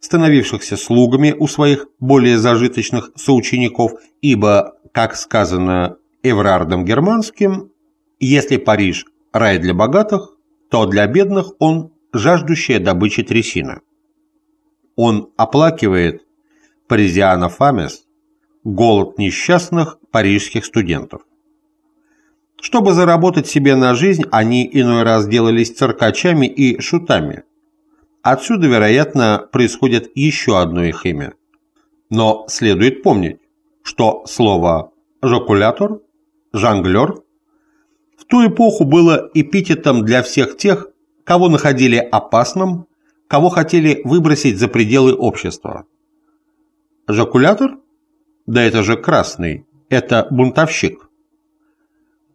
становившихся слугами у своих более зажиточных соучеников, ибо, как сказано Эврардом Германским, если Париж – рай для богатых, то для бедных он – жаждущая добычи трясина. Он оплакивает Паризиана Фамес голод несчастных парижских студентов. Чтобы заработать себе на жизнь, они иной раз делались циркачами и шутами. Отсюда, вероятно, происходит еще одно их имя. Но следует помнить, что слово «жокулятор» жонглер, в ту эпоху было эпитетом для всех тех, кого находили опасным, кого хотели выбросить за пределы общества. Жакулятор? Да это же красный, это бунтовщик.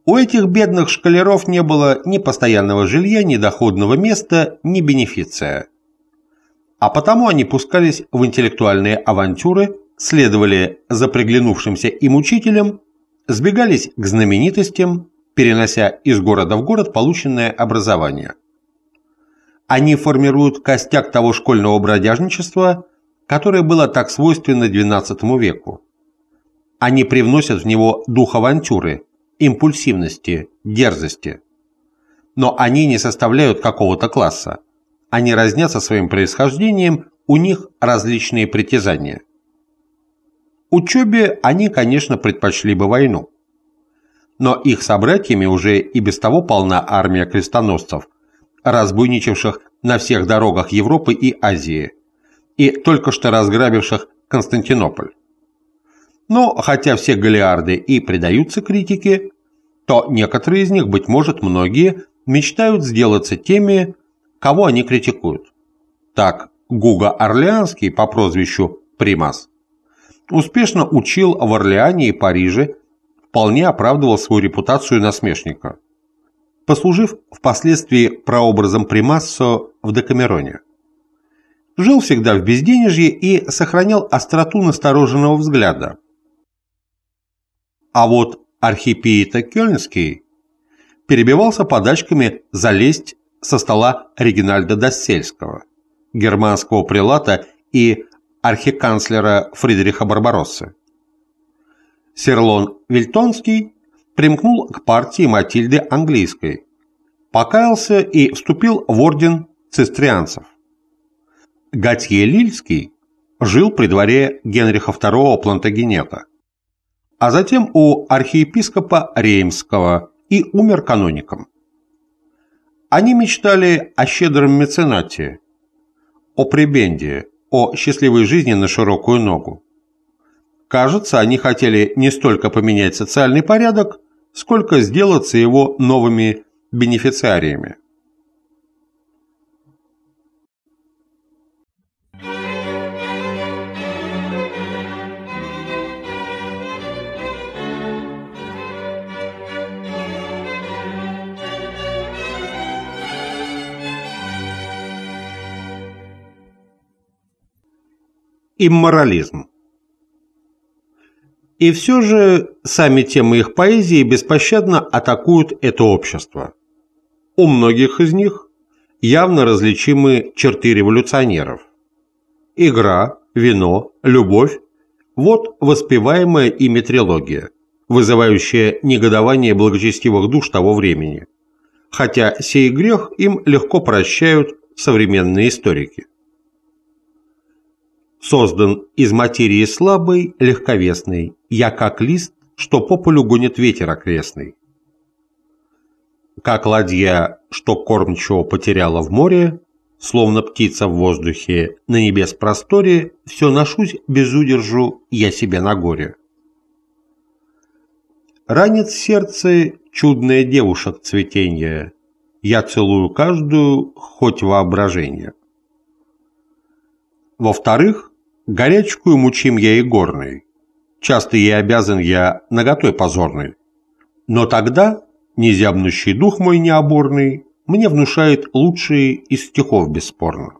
У этих бедных шкалеров не было ни постоянного жилья, ни доходного места, ни бенефиция. А потому они пускались в интеллектуальные авантюры, следовали за приглянувшимся им учителем сбегались к знаменитостям, перенося из города в город полученное образование. Они формируют костяк того школьного бродяжничества, которое было так свойственно XII веку. Они привносят в него дух авантюры, импульсивности, дерзости. Но они не составляют какого-то класса. Они разнятся своим происхождением, у них различные притязания. Учебе они, конечно, предпочли бы войну. но их собратьями уже и без того полна армия крестоносцев, разбойничавших на всех дорогах Европы и Азии, и только что разграбивших Константинополь. Но хотя все галиарды и предаются критике, то некоторые из них, быть может, многие, мечтают сделаться теми, кого они критикуют. Так, Гуга Орлеанский по прозвищу Примас успешно учил в Орлеане и Париже, вполне оправдывал свою репутацию насмешника, послужив впоследствии прообразом Примассо в Декамероне. Жил всегда в безденежье и сохранял остроту настороженного взгляда. А вот архипиета Кёльнский перебивался подачками залезть со стола Регинальда Дассельского, германского прилата и архиканцлера Фридриха Барбароссы. Серлон Вильтонский примкнул к партии Матильды Английской, покаялся и вступил в орден цистрианцев. Готье Лильский жил при дворе Генриха II Плантагенета, а затем у архиепископа Реймского и умер каноником. Они мечтали о щедром меценате, о прибенде, о счастливой жизни на широкую ногу. Кажется, они хотели не столько поменять социальный порядок, сколько сделаться его новыми бенефициариями. Имморализм. И все же сами темы их поэзии беспощадно атакуют это общество. У многих из них явно различимы черты революционеров. Игра, вино, любовь – вот воспеваемая ими трилогия, вызывающая негодование благочестивых душ того времени, хотя сей грех им легко прощают современные историки создан из материи слабой, легковесной, я как лист, что по полю гонит ветер окрестный. Как ладья, что кормчего потеряла в море, словно птица в воздухе, на небес просторе, все ношусь без удержу я себе на горе. Ранит сердце чудная девушек цветенье, я целую каждую, хоть воображение. Во-вторых, Горячку мучим я и горной. Часто ей обязан я наготой позорной. Но тогда незябнущий дух мой необорный мне внушает лучшие из стихов бесспорно.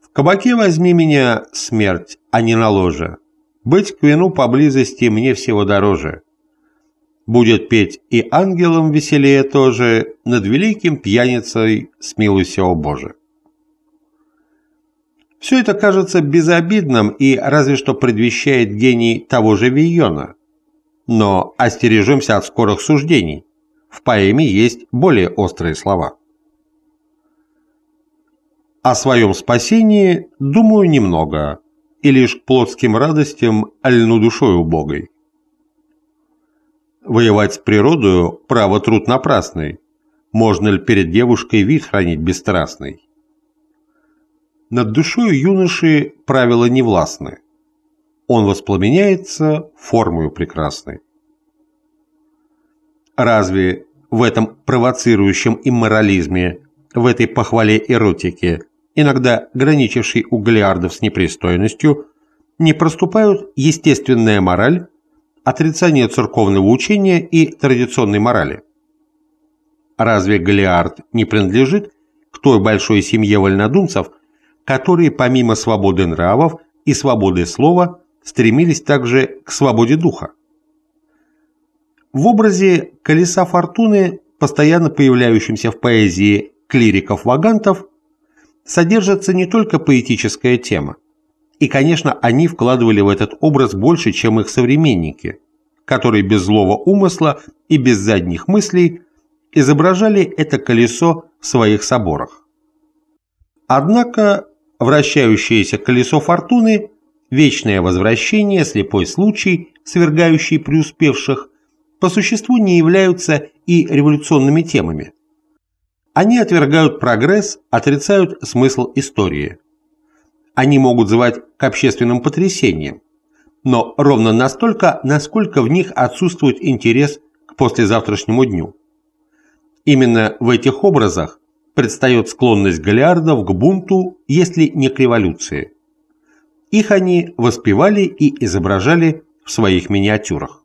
В кабаке возьми меня, смерть, а не на ложе. Быть к вину поблизости мне всего дороже. Будет петь и ангелам веселее тоже, над великим пьяницей смилуйся, о Боже. Все это кажется безобидным и разве что предвещает гений того же Вийона. Но остережемся от скорых суждений. В поэме есть более острые слова. О своем спасении думаю немного, и лишь к плотским радостям льну душой убогой. Воевать с природою – право труд напрасный. Можно ли перед девушкой вид хранить бесстрастный? Над душой юноши правила не властны. Он воспламеняется формою прекрасной. Разве в этом провоцирующем имморализме, в этой похвале эротики, иногда граничившей у галиардов с непристойностью, не проступают естественная мораль, отрицание церковного учения и традиционной морали? Разве Галиард не принадлежит к той большой семье вольнодумцев, которые помимо свободы нравов и свободы слова стремились также к свободе духа. В образе колеса фортуны, постоянно появляющемся в поэзии клириков-вагантов, содержится не только поэтическая тема, и, конечно, они вкладывали в этот образ больше, чем их современники, которые без злого умысла и без задних мыслей изображали это колесо в своих соборах. Однако вращающееся колесо фортуны вечное возвращение, слепой случай, свергающий преуспевших, по существу не являются и революционными темами. Они отвергают прогресс, отрицают смысл истории. Они могут звать к общественным потрясениям, но ровно настолько, насколько в них отсутствует интерес к послезавтрашнему дню. Именно в этих образах предстает склонность галиардов к бунту, если не к революции. Их они воспевали и изображали в своих миниатюрах.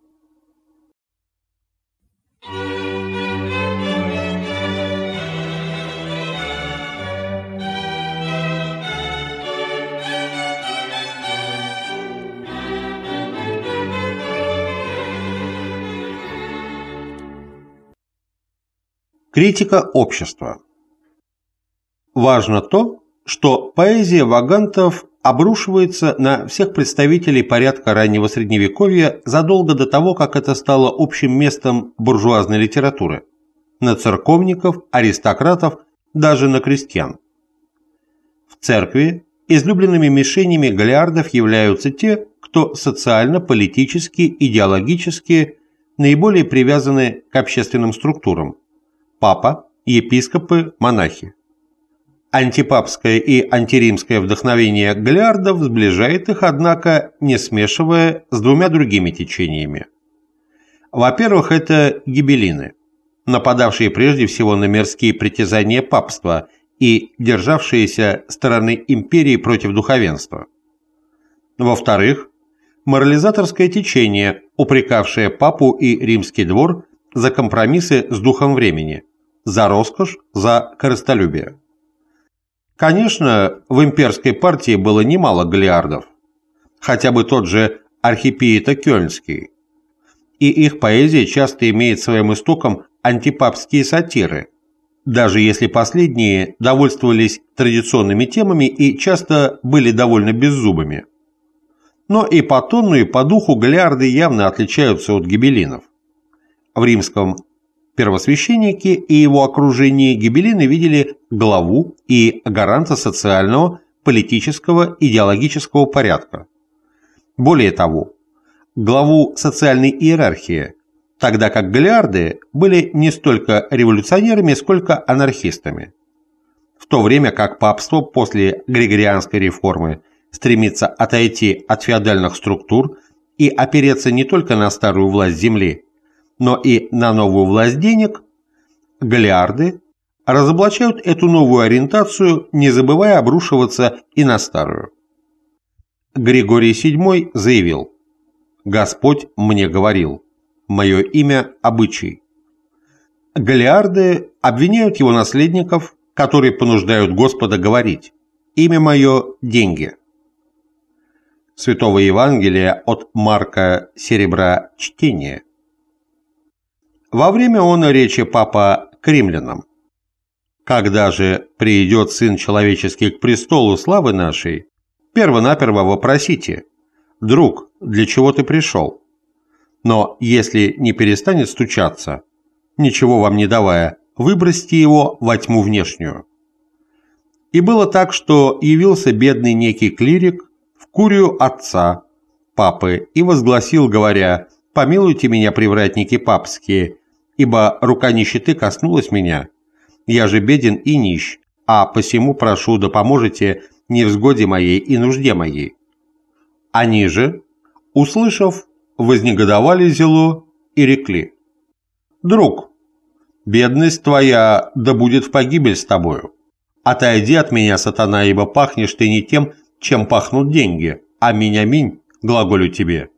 Критика общества Важно то, что поэзия вагантов обрушивается на всех представителей порядка раннего Средневековья задолго до того, как это стало общим местом буржуазной литературы, на церковников, аристократов, даже на крестьян. В церкви излюбленными мишенями галиардов являются те, кто социально, политически, идеологически наиболее привязаны к общественным структурам – папа, епископы, монахи. Антипапское и антиримское вдохновение Галиардов сближает их, однако, не смешивая с двумя другими течениями. Во-первых, это гибелины, нападавшие прежде всего на мирские притязания папства и державшиеся стороны империи против духовенства. Во-вторых, морализаторское течение, упрекавшее папу и римский двор за компромиссы с духом времени, за роскошь, за корыстолюбие. Конечно, в имперской партии было немало галиардов, хотя бы тот же архипиета Кёльнский, и их поэзия часто имеет своим истоком антипапские сатиры, даже если последние довольствовались традиционными темами и часто были довольно беззубыми. Но и по тону, и по духу галиарды явно отличаются от гибелинов. В римском Первосвященники и его окружение гибелины видели главу и гаранта социального, политического, идеологического порядка. Более того, главу социальной иерархии, тогда как галиарды были не столько революционерами, сколько анархистами. В то время как папство после Григорианской реформы стремится отойти от феодальных структур и опереться не только на старую власть земли, но и на новую власть денег, галиарды разоблачают эту новую ориентацию, не забывая обрушиваться и на старую. Григорий VII заявил «Господь мне говорил, мое имя – обычай». Галиарды обвиняют его наследников, которые понуждают Господа говорить «Имя мое – деньги». Святого Евангелия от Марка Серебра чтения во время он речи папа к римлянам. Когда же придет Сын Человеческий к престолу славы нашей, первонаперво вопросите, «Друг, для чего ты пришел?» Но если не перестанет стучаться, ничего вам не давая, выбросьте его во тьму внешнюю. И было так, что явился бедный некий клирик в курию отца, папы, и возгласил, говоря, «Помилуйте меня, привратники папские, ибо рука нищеты коснулась меня. Я же беден и нищ, а посему прошу да поможете невзгоде моей и нужде моей». Они же, услышав, вознегодовали зело и рекли. «Друг, бедность твоя да будет в погибель с тобою. Отойди от меня, сатана, ибо пахнешь ты не тем, чем пахнут деньги, а минь-аминь, глаголю тебе»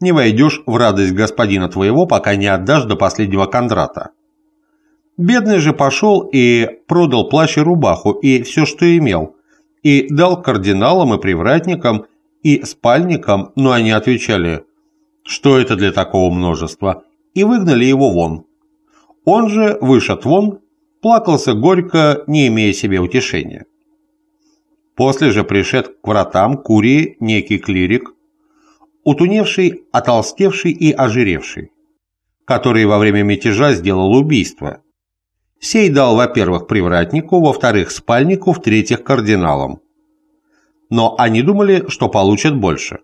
не войдешь в радость господина твоего, пока не отдашь до последнего кондрата. Бедный же пошел и продал плащ и рубаху, и все, что имел, и дал кардиналам и привратникам, и спальникам, но они отвечали, что это для такого множества, и выгнали его вон. Он же, вышед вон, плакался горько, не имея себе утешения. После же пришед к вратам Курии некий клирик, утуневший, отолстевший и ожиревший, который во время мятежа сделал убийство. Сей дал, во-первых, привратнику, во-вторых, спальнику, в-третьих, кардиналам. но они думали, что получат больше.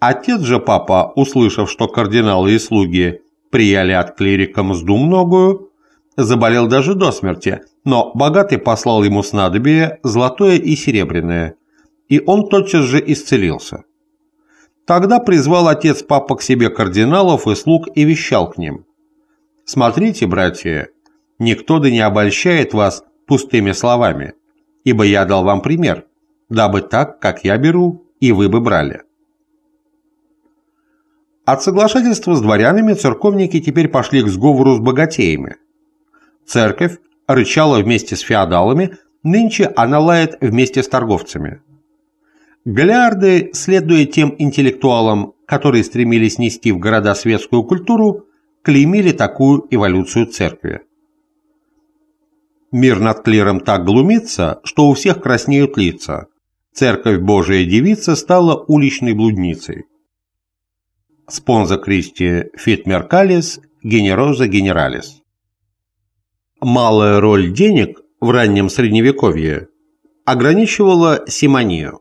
Отец же папа, услышав, что кардиналы и слуги прияли от клирика мзду многую, заболел даже до смерти, но богатый послал ему снадобье золотое и серебряное, и он тотчас же исцелился. Тогда призвал отец папа к себе кардиналов и слуг и вещал к ним. «Смотрите, братья, никто да не обольщает вас пустыми словами, ибо я дал вам пример, дабы так, как я беру, и вы бы брали». От соглашательства с дворянами церковники теперь пошли к сговору с богатеями. Церковь рычала вместе с феодалами, нынче она лает вместе с торговцами. Галиарды, следуя тем интеллектуалам, которые стремились нести в города светскую культуру, клеймили такую эволюцию церкви. Мир над клиром так глумится, что у всех краснеют лица. Церковь Божия Девица стала уличной блудницей. Спонза Кристи Фит Генероза Генералис. Малая роль денег в раннем Средневековье ограничивала симонию.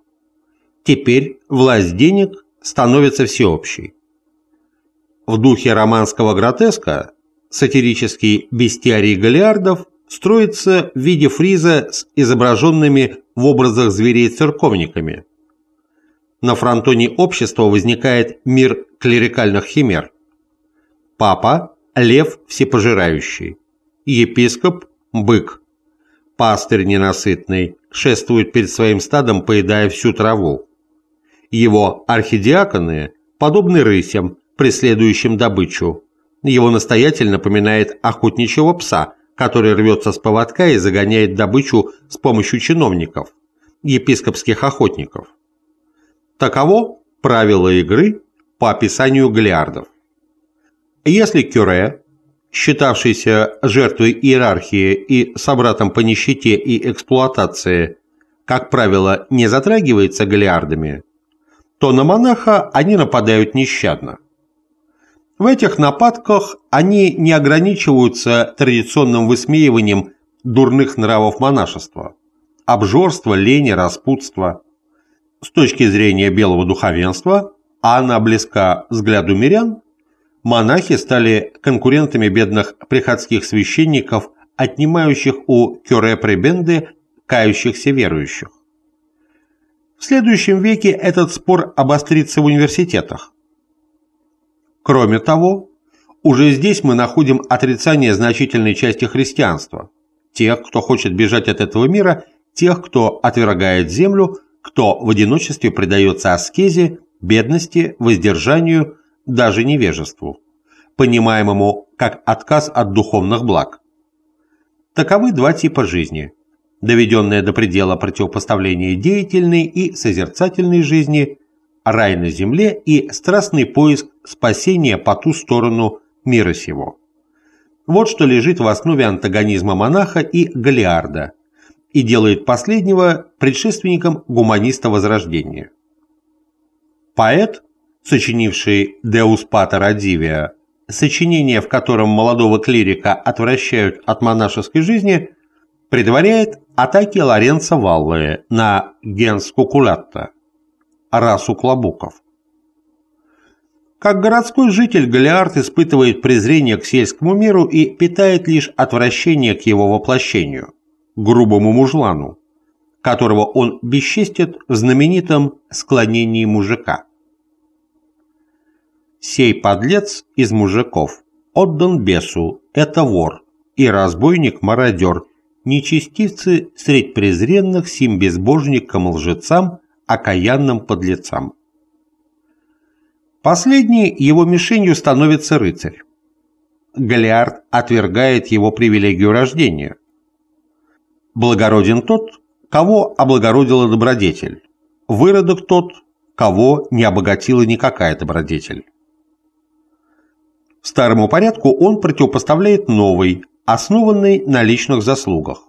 Теперь власть денег становится всеобщей. В духе романского гротеска сатирический бестиарий Голиардов строится в виде фриза с изображенными в образах зверей церковниками. На фронтоне общества возникает мир клерикальных химер. Папа – лев всепожирающий, епископ – бык, пастырь ненасытный, шествует перед своим стадом, поедая всю траву. Его архидиаконы подобны рысям, преследующим добычу. Его настоятель напоминает охотничьего пса, который рвется с поводка и загоняет добычу с помощью чиновников, епископских охотников. Таково правило игры по описанию галиардов. Если Кюре, считавшийся жертвой иерархии и собратом по нищете и эксплуатации, как правило, не затрагивается галиардами, то на монаха они нападают нещадно. В этих нападках они не ограничиваются традиционным высмеиванием дурных нравов монашества, обжорства, лени, распутства. С точки зрения белого духовенства, а она близка взгляду мирян, монахи стали конкурентами бедных приходских священников, отнимающих у кюре-пребенды кающихся верующих. В следующем веке этот спор обострится в университетах. Кроме того, уже здесь мы находим отрицание значительной части христианства, тех, кто хочет бежать от этого мира, тех, кто отвергает землю, кто в одиночестве предается аскезе, бедности, воздержанию, даже невежеству, понимаемому как отказ от духовных благ. Таковы два типа жизни – доведенное до предела противопоставления деятельной и созерцательной жизни, рай на земле и страстный поиск спасения по ту сторону мира сего. Вот что лежит в основе антагонизма монаха и Галиарда и делает последнего предшественником гуманиста Возрождения. Поэт, сочинивший «Deus Pater Adivia», сочинение, в котором молодого клирика отвращают от монашеской жизни – предваряет атаки Лоренцо Валлы на генс кукулятта, расу клобуков. Как городской житель Голиард испытывает презрение к сельскому миру и питает лишь отвращение к его воплощению, грубому мужлану, которого он бесчестит в знаменитом склонении мужика. «Сей подлец из мужиков отдан бесу, это вор, и разбойник-мародер, нечестивцы средь презренных сим безбожникам-лжецам, окаянным подлецам. Последний его мишенью становится рыцарь. Голиард отвергает его привилегию рождения. Благороден тот, кого облагородила добродетель, выродок тот, кого не обогатила никакая добродетель. Старому порядку он противопоставляет новый, основанный на личных заслугах.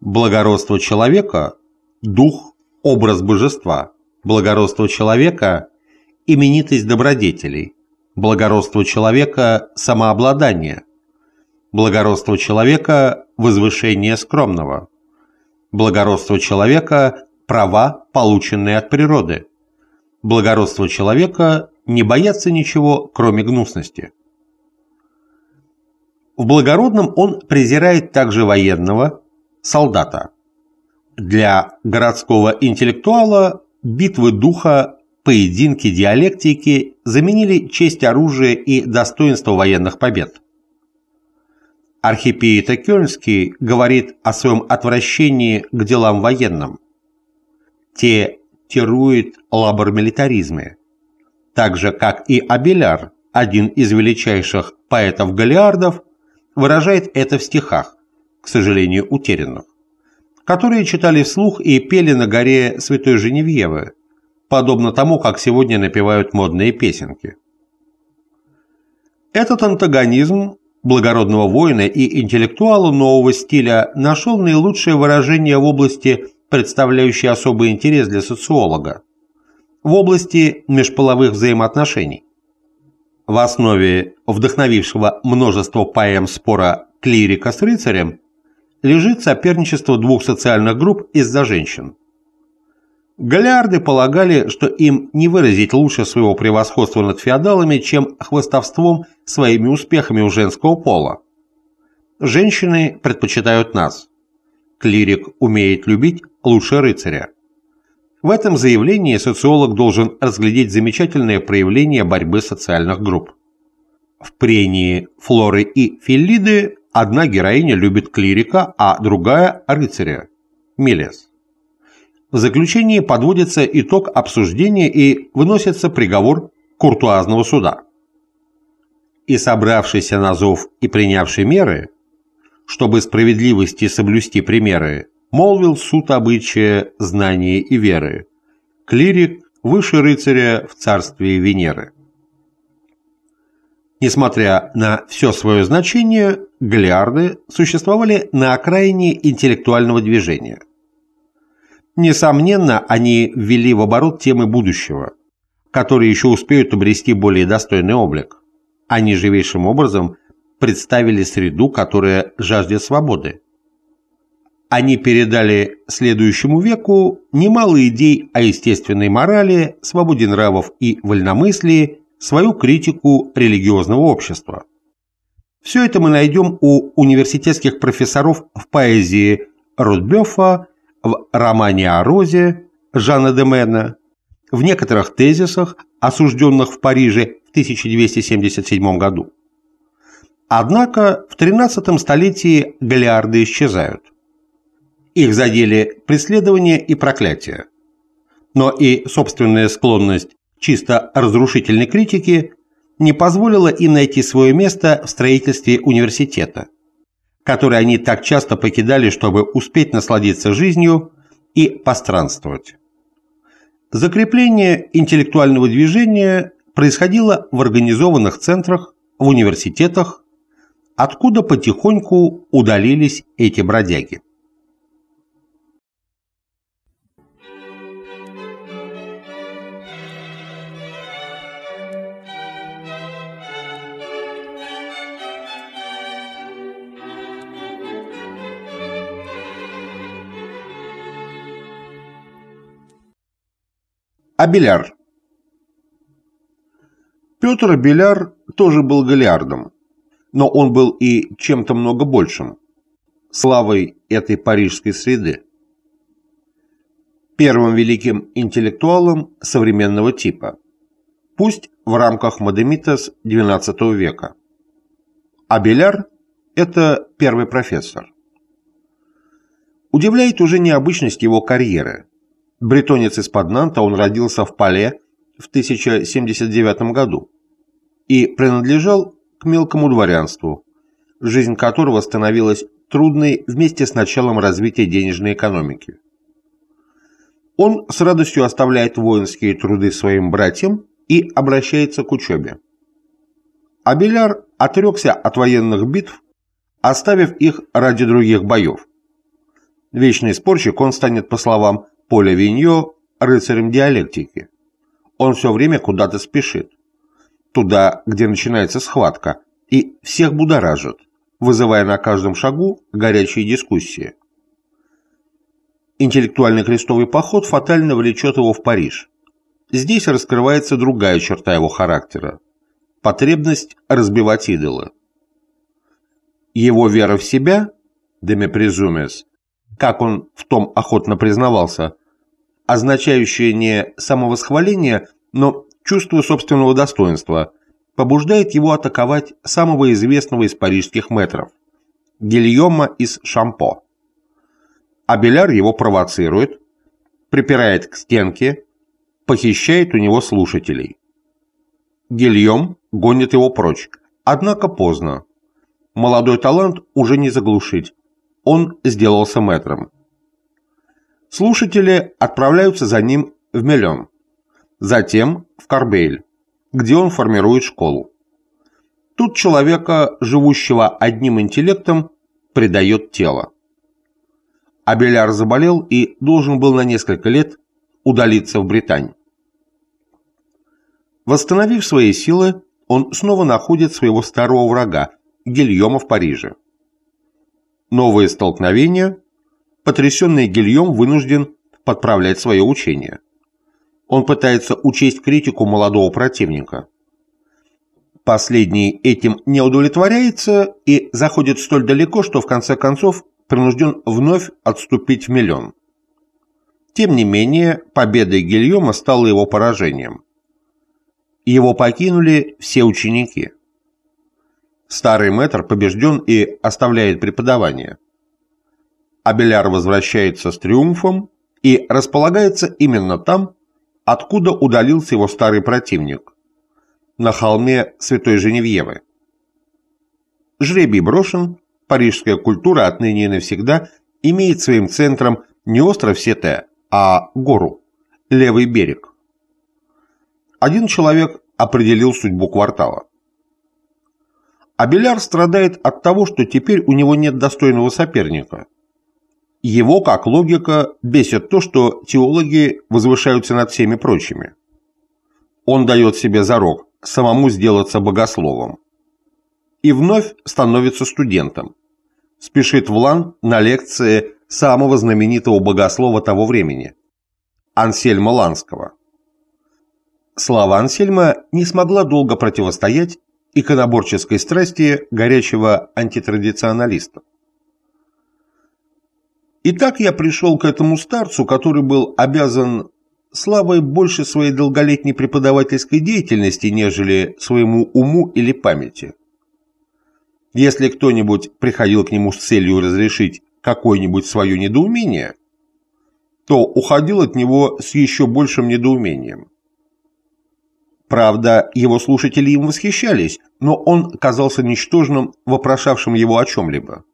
Благородство человека – дух, образ божества. Благородство человека – именитость добродетелей. Благородство человека – самообладание. Благородство человека – возвышение скромного. Благородство человека – права, полученные от природы. Благородство человека – не бояться ничего, кроме гнусности. В благородном он презирает также военного, солдата. Для городского интеллектуала битвы духа, поединки, диалектики заменили честь оружия и достоинство военных побед. Архипиета Кёльнский говорит о своем отвращении к делам военным. Deterruit labor militaris me, так же, как и Абеляр, один из величайших поэтов-голиардов, выражает это в стихах, к сожалению, утерянных, которые читали вслух и пели на горе Святой Женевьевы, подобно тому, как сегодня напевают модные песенки. Этот антагонизм благородного воина и интеллектуала нового стиля нашел наилучшее выражение в области, представляющей особый интерес для социолога, в области межполовых взаимоотношений. В основе вдохновившего множество поэм спора клирика с рыцарем лежит соперничество двух социальных групп из-за женщин. Галиарды полагали, что им не выразить лучше своего превосходства над феодалами, чем хвостовством своими успехами у женского пола. Женщины предпочитают нас. Клирик умеет любить лучше рыцаря. В этом заявлении социолог должен разглядеть замечательное проявление борьбы социальных групп. В прении Флоры и Филлиды одна героиня любит клирика, а другая – рыцаря – Мелес. В заключении подводится итог обсуждения и выносится приговор куртуазного суда. И собравшийся на зов и принявший меры, чтобы справедливости соблюсти примеры, молвил суд обычая, знания и веры, клирик выше рыцаря в царстве Венеры. Несмотря на все свое значение, галиарды существовали на окраине интеллектуального движения. Несомненно, они ввели в оборот темы будущего, которые еще успеют обрести более достойный облик. Они живейшим образом представили среду, которая жаждет свободы. Они передали следующему веку немало идей о естественной морали, свободе нравов и вольномыслии, свою критику религиозного общества. Все это мы найдем у университетских профессоров в поэзии Рудбёфа, в романе о Розе Жана де Мена, в некоторых тезисах, осужденных в Париже в 1277 году. Однако в XIII столетии галиарды исчезают. Их задели преследования и проклятия. Но и собственная склонность чисто разрушительной критики не позволила им найти свое место в строительстве университета, который они так часто покидали, чтобы успеть насладиться жизнью и постранствовать. Закрепление интеллектуального движения происходило в организованных центрах, в университетах, откуда потихоньку удалились эти бродяги. Абеляр Петр Абеляр тоже был галиардом, но он был и чем-то много большим, славой этой парижской среды. Первым великим интеллектуалом современного типа, пусть в рамках Мадемитас XII века. Абеляр – это первый профессор. Удивляет уже необычность его карьеры – Бретонец из-под Нанта, он родился в Пале в 1079 году и принадлежал к мелкому дворянству, жизнь которого становилась трудной вместе с началом развития денежной экономики. Он с радостью оставляет воинские труды своим братьям и обращается к учебе. Абеляр отрекся от военных битв, оставив их ради других боев. Вечный спорщик он станет, по словам Поля Виньо рыцарем диалектики. Он все время куда-то спешит. Туда, где начинается схватка, и всех будоражит, вызывая на каждом шагу горячие дискуссии. Интеллектуальный крестовый поход фатально влечет его в Париж. Здесь раскрывается другая черта его характера – потребность разбивать идолы. Его вера в себя, «de презумес», как он в том охотно признавался, означающее не самовосхваление, но чувство собственного достоинства, побуждает его атаковать самого известного из парижских метров – Гильома из Шампо. Абеляр его провоцирует, припирает к стенке, похищает у него слушателей. Гильем гонит его прочь, однако поздно. Молодой талант уже не заглушить, он сделался мэтром. Слушатели отправляются за ним в Миллион, затем в Карбейль, где он формирует школу. Тут человека, живущего одним интеллектом, предает тело. Абеляр заболел и должен был на несколько лет удалиться в Британь. Восстановив свои силы, он снова находит своего старого врага, Гильома в Париже. Новые столкновения, потрясенный Гильом вынужден подправлять свое учение. Он пытается учесть критику молодого противника. Последний этим не удовлетворяется и заходит столь далеко, что в конце концов принужден вновь отступить в миллион. Тем не менее, победа Гильома стала его поражением. Его покинули все ученики. Старый мэтр побежден и оставляет преподавание. Абеляр возвращается с триумфом и располагается именно там, откуда удалился его старый противник, на холме Святой Женевьевы. Жребий брошен, парижская культура отныне и навсегда имеет своим центром не остров Сете, а гору, левый берег. Один человек определил судьбу квартала. Абеляр страдает от того, что теперь у него нет достойного соперника. Его, как логика, бесит то, что теологи возвышаются над всеми прочими. Он дает себе зарок самому сделаться богословом и вновь становится студентом. Спешит в Лан на лекции самого знаменитого богослова того времени – Ансельма Ланского. Слава Ансельма не смогла долго противостоять иконоборческой страсти горячего антитрадиционалиста. Итак, я пришел к этому старцу, который был обязан славой больше своей долголетней преподавательской деятельности, нежели своему уму или памяти. Если кто-нибудь приходил к нему с целью разрешить какое-нибудь свое недоумение, то уходил от него с еще большим недоумением. Правда, его слушатели им восхищались, но он казался ничтожным, вопрошавшим его о чем-либо.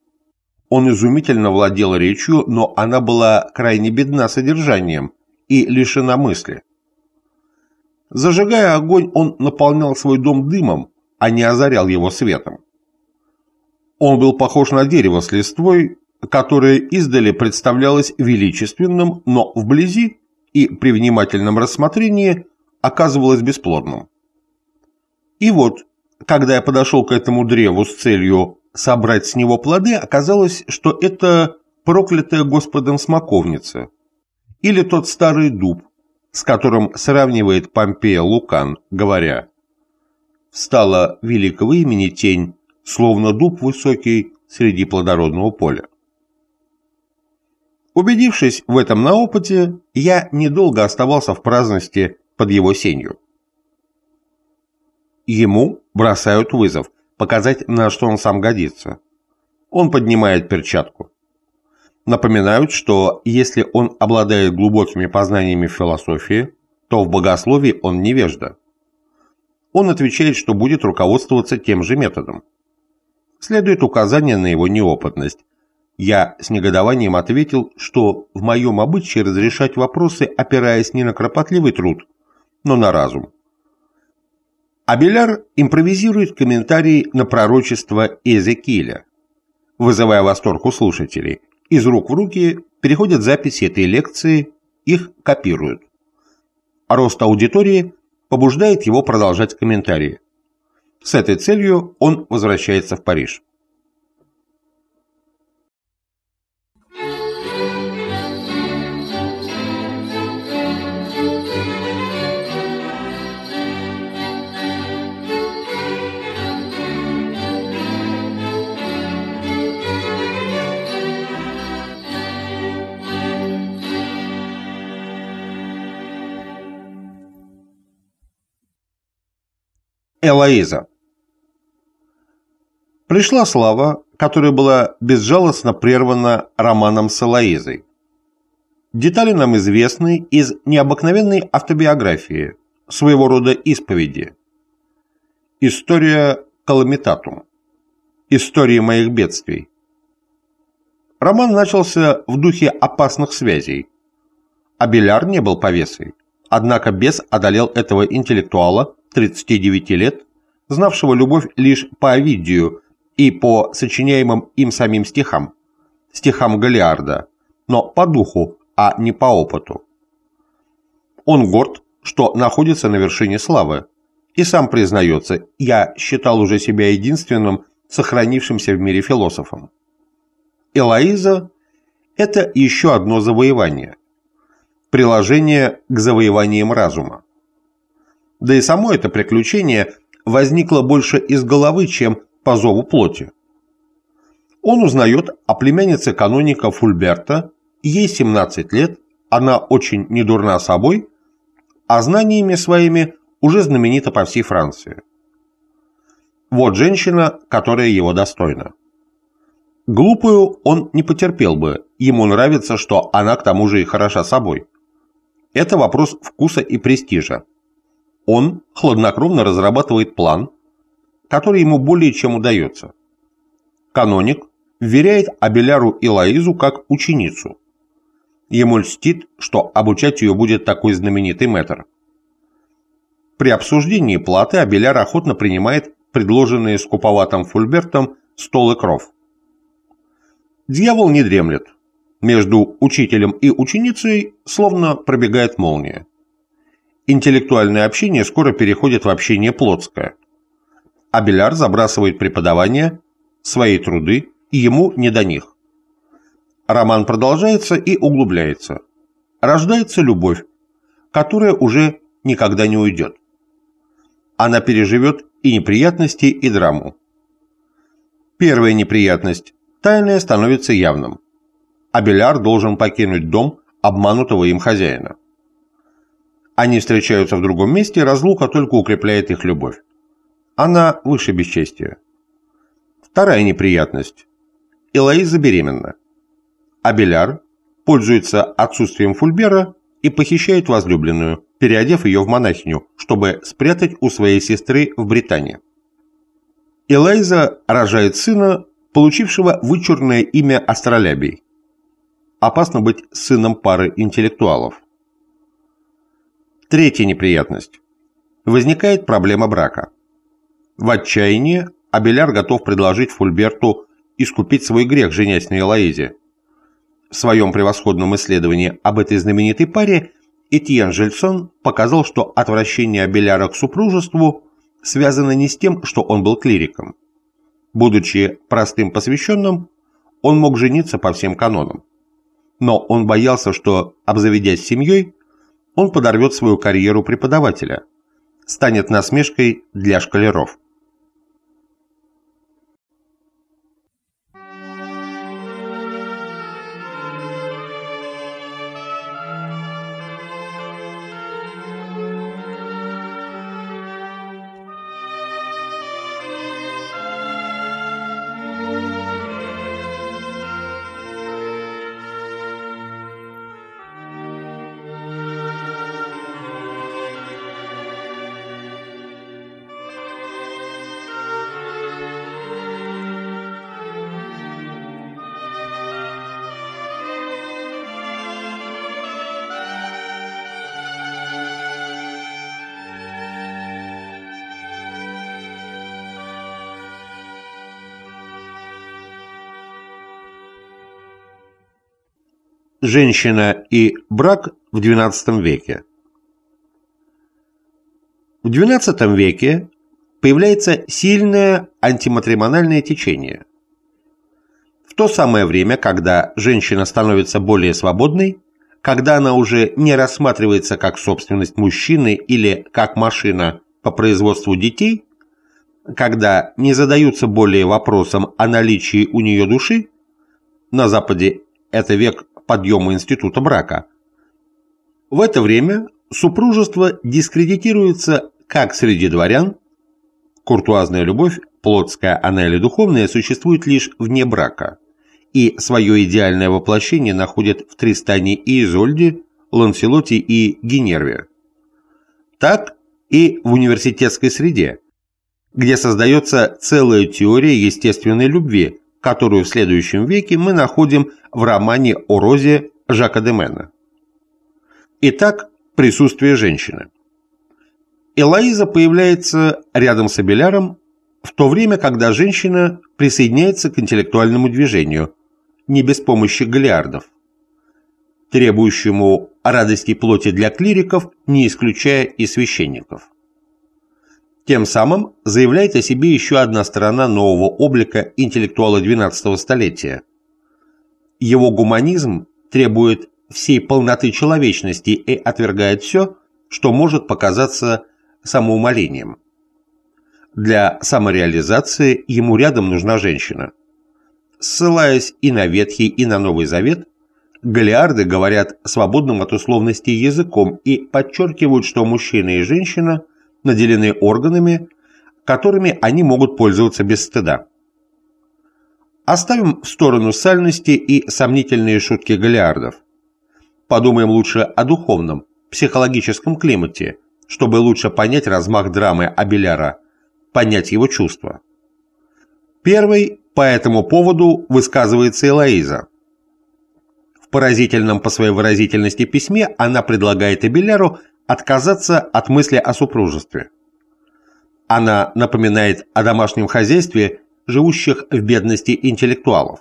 Он изумительно владел речью, но она была крайне бедна содержанием и лишена мысли. Зажигая огонь, он наполнял свой дом дымом, а не озарял его светом. Он был похож на дерево с листвой, которое издали представлялось величественным, но вблизи и при внимательном рассмотрении оказывалось бесплодным. И вот, когда я подошел к этому древу с целью собрать с него плоды, оказалось, что это проклятая Господом смоковница, или тот старый дуб, с которым сравнивает Помпея Лукан, говоря «Встала великого имени тень, словно дуб высокий среди плодородного поля. Убедившись в этом на опыте, я недолго оставался в праздности под его сенью. Ему бросают вызов, показать, на что он сам годится. Он поднимает перчатку. Напоминают, что если он обладает глубокими познаниями в философии, то в богословии он невежда. Он отвечает, что будет руководствоваться тем же методом следует указание на его неопытность. Я с негодованием ответил, что в моем обычае разрешать вопросы, опираясь не на кропотливый труд, но на разум. Абеляр импровизирует комментарий на пророчество Эзекииля, вызывая восторг у слушателей. Из рук в руки переходят записи этой лекции, их копируют. Рост аудитории побуждает его продолжать комментарии. С этой целью он возвращается в Париж. Элоиза. Пришла слава, которая была безжалостно прервана романом с Элоизой. Детали нам известны из необыкновенной автобиографии, своего рода исповеди. История Каламитатум. Истории моих бедствий. Роман начался в духе опасных связей. Абеляр не был повесой, однако бес одолел этого интеллектуала 39 лет, знавшего любовь лишь по Овидию и по сочиняемым им самим стихам, стихам Галиарда, но по духу, а не по опыту. Он горд, что находится на вершине славы, и сам признается, я считал уже себя единственным сохранившимся в мире философом. Элоиза – это еще одно завоевание, приложение к завоеваниям разума. Да и само это приключение возникло больше из головы, чем по зову плоти. Он узнает о племяннице каноника Фульберта, ей 17 лет, она очень недурна собой, а знаниями своими уже знаменита по всей Франции. Вот женщина, которая его достойна. Глупую он не потерпел бы, ему нравится, что она к тому же и хороша собой. Это вопрос вкуса и престижа. Он хладнокровно разрабатывает план, который ему более чем удается. Каноник вверяет Абеляру и Лаизу как ученицу. Ему льстит, что обучать ее будет такой знаменитый мэтр. При обсуждении платы Абеляр охотно принимает предложенные скуповатым Фульбертом стол и кров. Дьявол не дремлет. Между учителем и ученицей словно пробегает молния. Интеллектуальное общение скоро переходит в общение плотское. Абеляр забрасывает преподавание, свои труды, и ему не до них. Роман продолжается и углубляется. Рождается любовь, которая уже никогда не уйдет. Она переживет и неприятности, и драму. Первая неприятность – тайное становится явным. Абеляр должен покинуть дом обманутого им хозяина. Они встречаются в другом месте, разлука только укрепляет их любовь. Она выше бесчестия. Вторая неприятность. Элоиза беременна. Абеляр пользуется отсутствием Фульбера и похищает возлюбленную, переодев ее в монахиню, чтобы спрятать у своей сестры в Британии. Элайза рожает сына, получившего вычурное имя Астролябий. Опасно быть сыном пары интеллектуалов. Третья неприятность. Возникает проблема брака. В отчаянии Абеляр готов предложить Фульберту искупить свой грех, женясь на Элоизе. В своем превосходном исследовании об этой знаменитой паре Этьен Жильсон показал, что отвращение Абеляра к супружеству связано не с тем, что он был клириком. Будучи простым посвященным, он мог жениться по всем канонам. Но он боялся, что, обзаведясь семьей, он подорвет свою карьеру преподавателя, станет насмешкой для школяров. Женщина и брак в XII веке. В XII веке появляется сильное антиматримональное течение. В то самое время, когда женщина становится более свободной, когда она уже не рассматривается как собственность мужчины или как машина по производству детей, когда не задаются более вопросом о наличии у нее души, на Западе это век подъема института брака. В это время супружество дискредитируется как среди дворян, Куртуазная любовь, плотская она или духовная, существует лишь вне брака, и свое идеальное воплощение находит в Тристане и Изольде, Ланселоте и Генерве. Так и в университетской среде, где создается целая теория естественной любви, которую в следующем веке мы находим в романе о Розе Жака де Мена. Итак, присутствие женщины. Элоиза появляется рядом с Абеляром в то время, когда женщина присоединяется к интеллектуальному движению, не без помощи галиардов, требующему радости плоти для клириков, не исключая и священников. Тем самым заявляет о себе еще одна сторона нового облика интеллектуала XII столетия. Его гуманизм требует всей полноты человечности и отвергает все, что может показаться самоумолением. Для самореализации ему рядом нужна женщина. Ссылаясь и на Ветхий, и на Новый Завет, Галиарды говорят свободным от условности языком и подчеркивают, что мужчина и женщина наделены органами, которыми они могут пользоваться без стыда. Оставим в сторону сальности и сомнительные шутки галиардов. Подумаем лучше о духовном, психологическом климате, чтобы лучше понять размах драмы Абеляра, понять его чувства. Первый по этому поводу высказывается Элоиза. В поразительном по своей выразительности письме она предлагает Абеляру отказаться от мысли о супружестве. Она напоминает о домашнем хозяйстве живущих в бедности интеллектуалов.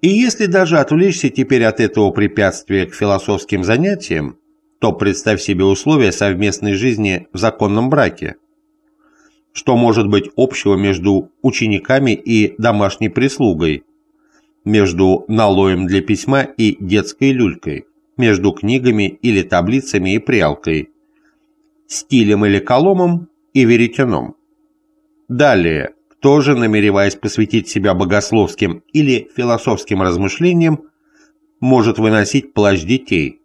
И если даже отвлечься теперь от этого препятствия к философским занятиям, то представь себе условия совместной жизни в законном браке. Что может быть общего между учениками и домашней прислугой, между налоем для письма и детской люлькой? Между книгами или таблицами и прялкой, стилем или коломом и веретеном. Далее, кто же, намереваясь посвятить себя богословским или философским размышлениям, может выносить плащ детей,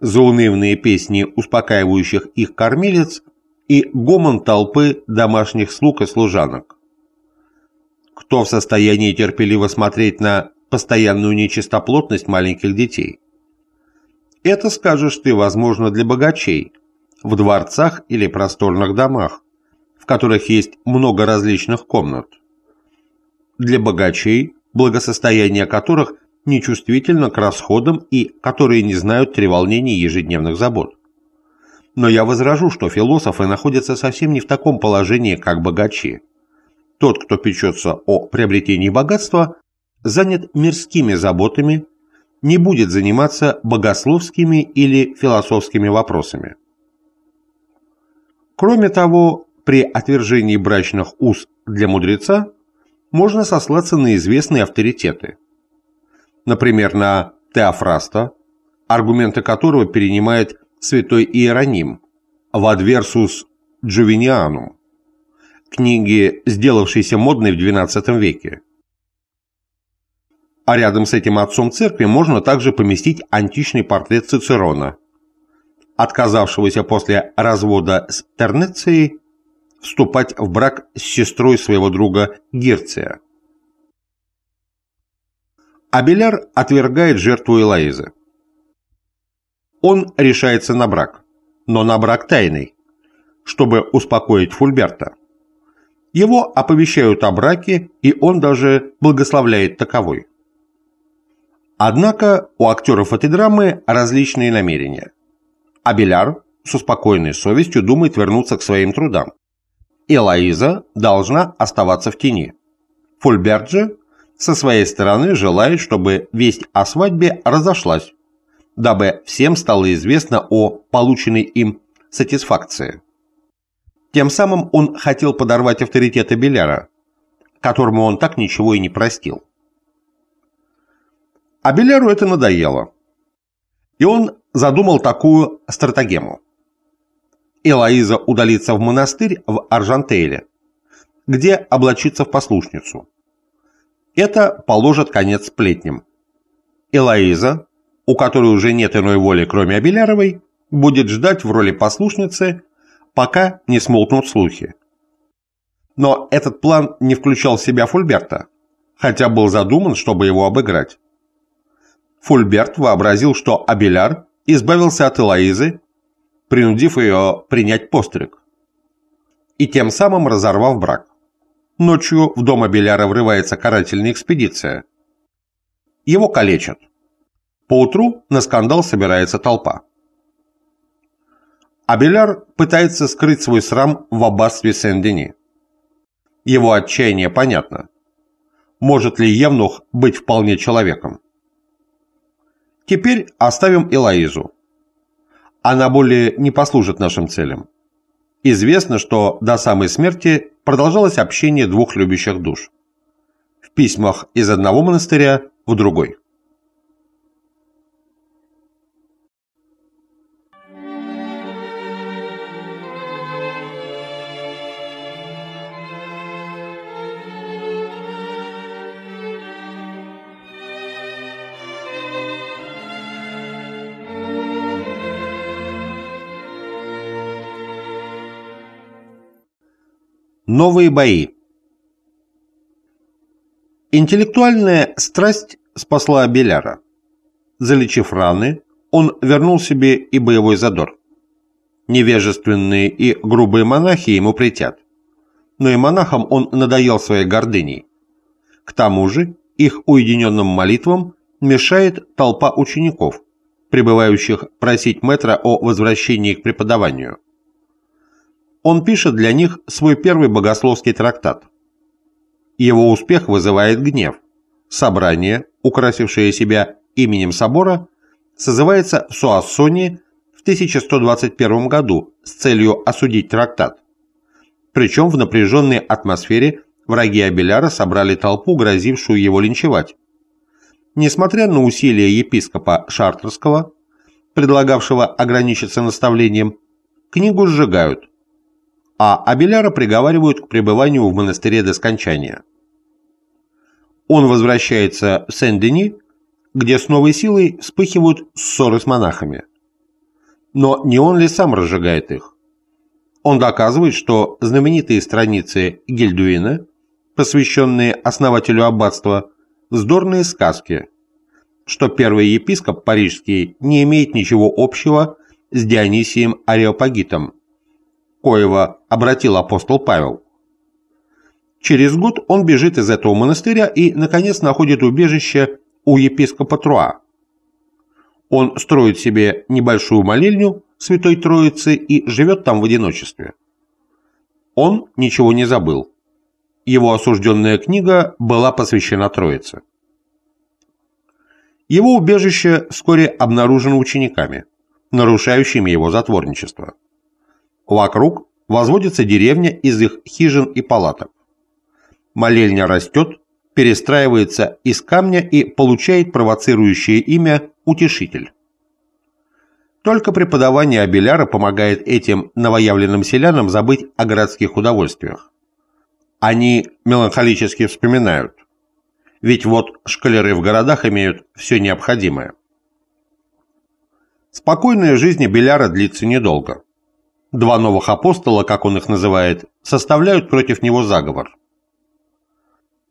заунывные песни успокаивающих их кормилец и гомон толпы домашних слуг и служанок. Кто в состоянии терпеливо смотреть на постоянную нечистоплотность маленьких детей? Это, скажешь ты, возможно для богачей, в дворцах или просторных домах, в которых есть много различных комнат. Для богачей, благосостояние которых нечувствительно к расходам и которые не знают треволнений ежедневных забот. Но я возражу, что философы находятся совсем не в таком положении, как богачи. Тот, кто печется о приобретении богатства, занят мирскими заботами, не будет заниматься богословскими или философскими вопросами. Кроме того, при отвержении брачных уз для мудреца можно сослаться на известные авторитеты. Например, на Теофраста, аргументы которого перенимает святой Иероним в Adversus Juvenianum, книги, сделавшейся модной в XII веке. А рядом с этим отцом церкви можно также поместить античный портрет Цицерона, отказавшегося после развода с Тернецией вступать в брак с сестрой своего друга Герция. Абеляр отвергает жертву Элоизы. Он решается на брак, но на брак тайный, чтобы успокоить Фульберта. Его оповещают о браке, и он даже благословляет таковой. Однако у актеров этой драмы различные намерения. Абеляр с успокоенной совестью думает вернуться к своим трудам. Элоиза должна оставаться в тени. Фульберт со своей стороны желает, чтобы весть о свадьбе разошлась, дабы всем стало известно о полученной им сатисфакции. Тем самым он хотел подорвать авторитет Абеляра, которому он так ничего и не простил. А Беляру это надоело. И он задумал такую стратегему. Элоиза удалится в монастырь в Аржантейле, где облачится в послушницу. Это положит конец сплетням. Элоиза, у которой уже нет иной воли, кроме Абеляровой, будет ждать в роли послушницы, пока не смолкнут слухи. Но этот план не включал в себя Фульберта, хотя был задуман, чтобы его обыграть. Фульберт вообразил, что Абеляр избавился от Элоизы, принудив ее принять постриг, и тем самым разорвав брак. Ночью в дом Абеляра врывается карательная экспедиция. Его калечат. Поутру на скандал собирается толпа. Абеляр пытается скрыть свой срам в аббатстве Сен-Дени. Его отчаяние понятно. Может ли Евнух быть вполне человеком? Теперь оставим Элоизу. Она более не послужит нашим целям. Известно, что до самой смерти продолжалось общение двух любящих душ. В письмах из одного монастыря в другой. Новые бои Интеллектуальная страсть спасла Беляра. Залечив раны, он вернул себе и боевой задор. Невежественные и грубые монахи ему притят. Но и монахам он надоел своей гордыней. К тому же их уединенным молитвам мешает толпа учеников, прибывающих просить мэтра о возвращении к преподаванию он пишет для них свой первый богословский трактат. Его успех вызывает гнев. Собрание, украсившее себя именем собора, созывается в Суассоне в 1121 году с целью осудить трактат. Причем в напряженной атмосфере враги Абеляра собрали толпу, грозившую его линчевать. Несмотря на усилия епископа Шартерского, предлагавшего ограничиться наставлением, книгу сжигают – а Абеляра приговаривают к пребыванию в монастыре до скончания. Он возвращается в Сен-Дени, где с новой силой вспыхивают ссоры с монахами. Но не он ли сам разжигает их? Он доказывает, что знаменитые страницы Гильдуина, посвященные основателю аббатства, вздорные сказки, что первый епископ парижский не имеет ничего общего с Дионисием Ареопагитом, коего обратил апостол Павел. Через год он бежит из этого монастыря и, наконец, находит убежище у епископа Труа. Он строит себе небольшую молельню Святой Троицы и живет там в одиночестве. Он ничего не забыл. Его осужденная книга была посвящена Троице. Его убежище вскоре обнаружено учениками, нарушающими его затворничество. Вокруг возводится деревня из их хижин и палаток. Молельня растет, перестраивается из камня и получает провоцирующее имя «Утешитель». Только преподавание Абеляра помогает этим новоявленным селянам забыть о городских удовольствиях. Они меланхолически вспоминают. Ведь вот шкалеры в городах имеют все необходимое. Спокойная жизнь Абеляра длится недолго. Два новых апостола, как он их называет, составляют против него заговор.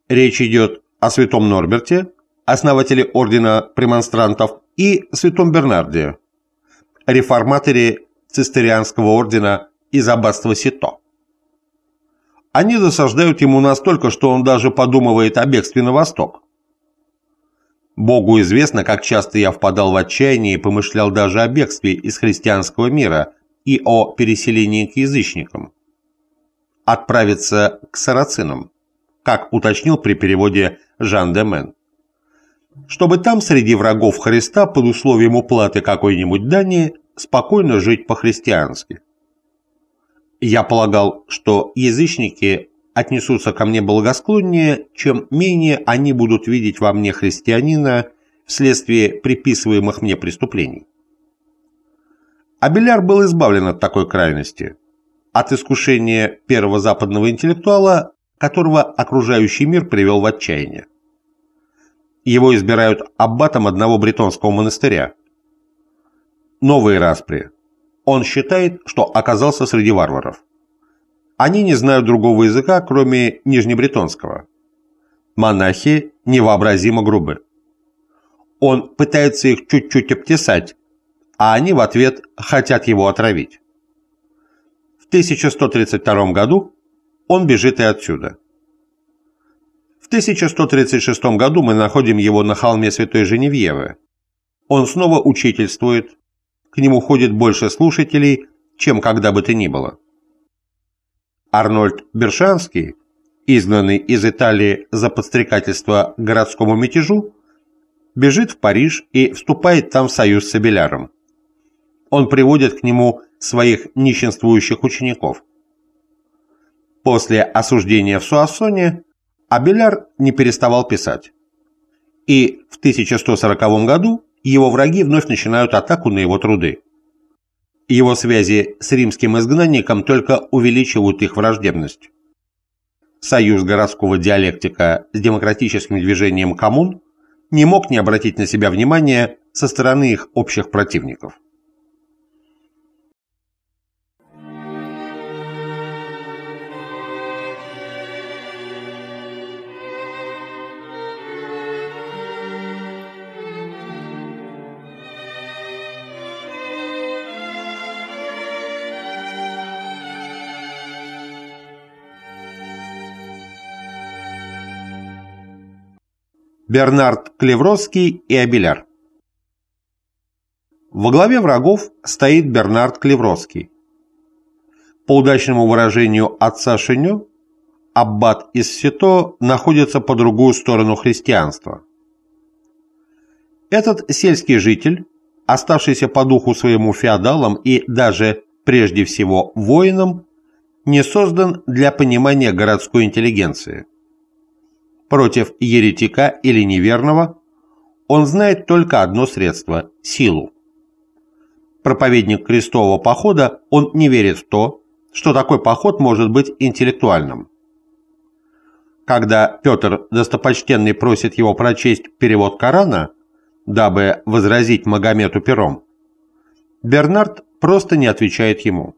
Речь идет о святом Норберте, основателе ордена премонстрантов, и святом Бернарде, реформаторе цистерианского ордена из аббатства Сито. Они досаждают ему настолько, что он даже подумывает о бегстве на восток. Богу известно, как часто я впадал в отчаяние и помышлял даже о бегстве из христианского мира – и о переселении к язычникам. Отправиться к сарацинам, как уточнил при переводе Жан де Мен. Чтобы там среди врагов Христа под условием уплаты какой-нибудь дани спокойно жить по-христиански. Я полагал, что язычники отнесутся ко мне благосклоннее, чем менее они будут видеть во мне христианина вследствие приписываемых мне преступлений. Абеляр был избавлен от такой крайности, от искушения первого западного интеллектуала, которого окружающий мир привел в отчаяние. Его избирают аббатом одного бретонского монастыря. Новые распри. Он считает, что оказался среди варваров. Они не знают другого языка, кроме нижнебретонского. Монахи невообразимо грубы. Он пытается их чуть-чуть обтесать, а они в ответ хотят его отравить. В 1132 году он бежит и отсюда. В 1136 году мы находим его на холме Святой Женевьевы. Он снова учительствует, к нему ходит больше слушателей, чем когда бы то ни было. Арнольд Бершанский, изгнанный из Италии за подстрекательство городскому мятежу, бежит в Париж и вступает там в союз с Абеляром. Он приводит к нему своих нищенствующих учеников. После осуждения в Суассоне Абеляр не переставал писать. И в 1140 году его враги вновь начинают атаку на его труды. Его связи с римским изгнанником только увеличивают их враждебность. Союз городского диалектика с демократическим движением коммун не мог не обратить на себя внимания со стороны их общих противников. Бернард Клевровский и Абеляр. Во главе врагов стоит Бернард Клевровский. По удачному выражению отца Шиню, аббат из Сито находится по другую сторону христианства. Этот сельский житель, оставшийся по духу своему феодалом и даже прежде всего воином, не создан для понимания городской интеллигенции против еретика или неверного, он знает только одно средство – силу. Проповедник крестового похода, он не верит в то, что такой поход может быть интеллектуальным. Когда Петр Достопочтенный просит его прочесть перевод Корана, дабы возразить Магомету пером, Бернард просто не отвечает ему.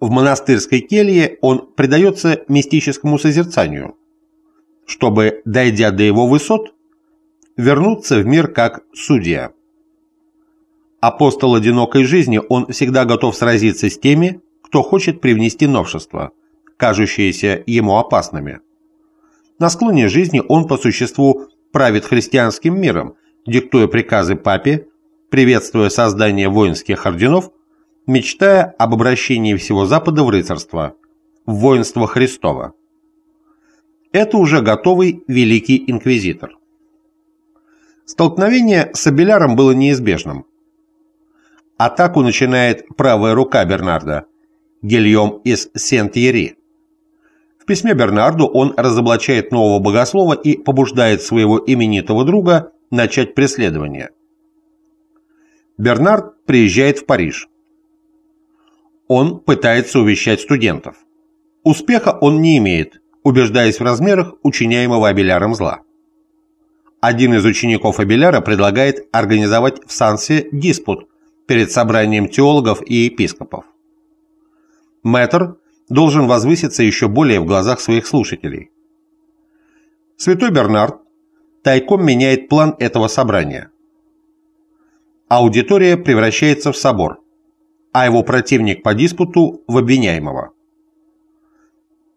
В монастырской келье он предается мистическому созерцанию – чтобы, дойдя до его высот, вернуться в мир как судья. Апостол одинокой жизни, он всегда готов сразиться с теми, кто хочет привнести новшества, кажущиеся ему опасными. На склоне жизни он по существу правит христианским миром, диктуя приказы папе, приветствуя создание воинских орденов, мечтая об обращении всего Запада в рыцарство, в воинство Христова это уже готовый Великий Инквизитор. Столкновение с Абеляром было неизбежным. Атаку начинает правая рука Бернарда, Гильем из Сент-Ери. В письме Бернарду он разоблачает нового богослова и побуждает своего именитого друга начать преследование. Бернард приезжает в Париж. Он пытается увещать студентов. Успеха он не имеет, убеждаясь в размерах учиняемого Абеляром зла. Один из учеников Абеляра предлагает организовать в Сансе диспут перед собранием теологов и епископов. Мэтр должен возвыситься еще более в глазах своих слушателей. Святой Бернард тайком меняет план этого собрания. Аудитория превращается в собор, а его противник по диспуту – в обвиняемого.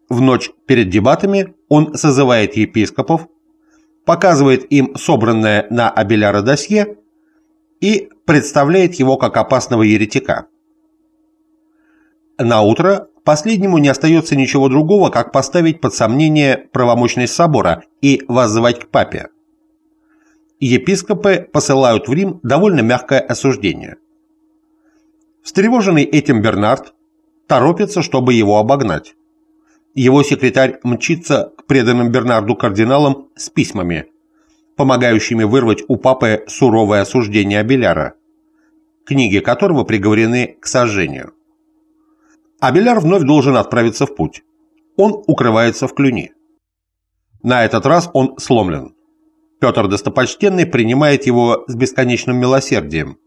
В ночь перед дебатами он созывает епископов, показывает им собранное на Абеляра досье и представляет его как опасного еретика. На утро последнему не остается ничего другого, как поставить под сомнение правомощность собора и воззвать к папе. Епископы посылают в Рим довольно мягкое осуждение. Встревоженный этим Бернард торопится, чтобы его обогнать его секретарь мчится к преданным Бернарду кардиналам с письмами, помогающими вырвать у папы суровое осуждение Абеляра, книги которого приговорены к сожжению. Абеляр вновь должен отправиться в путь. Он укрывается в Клюни. На этот раз он сломлен. Петр Достопочтенный принимает его с бесконечным милосердием,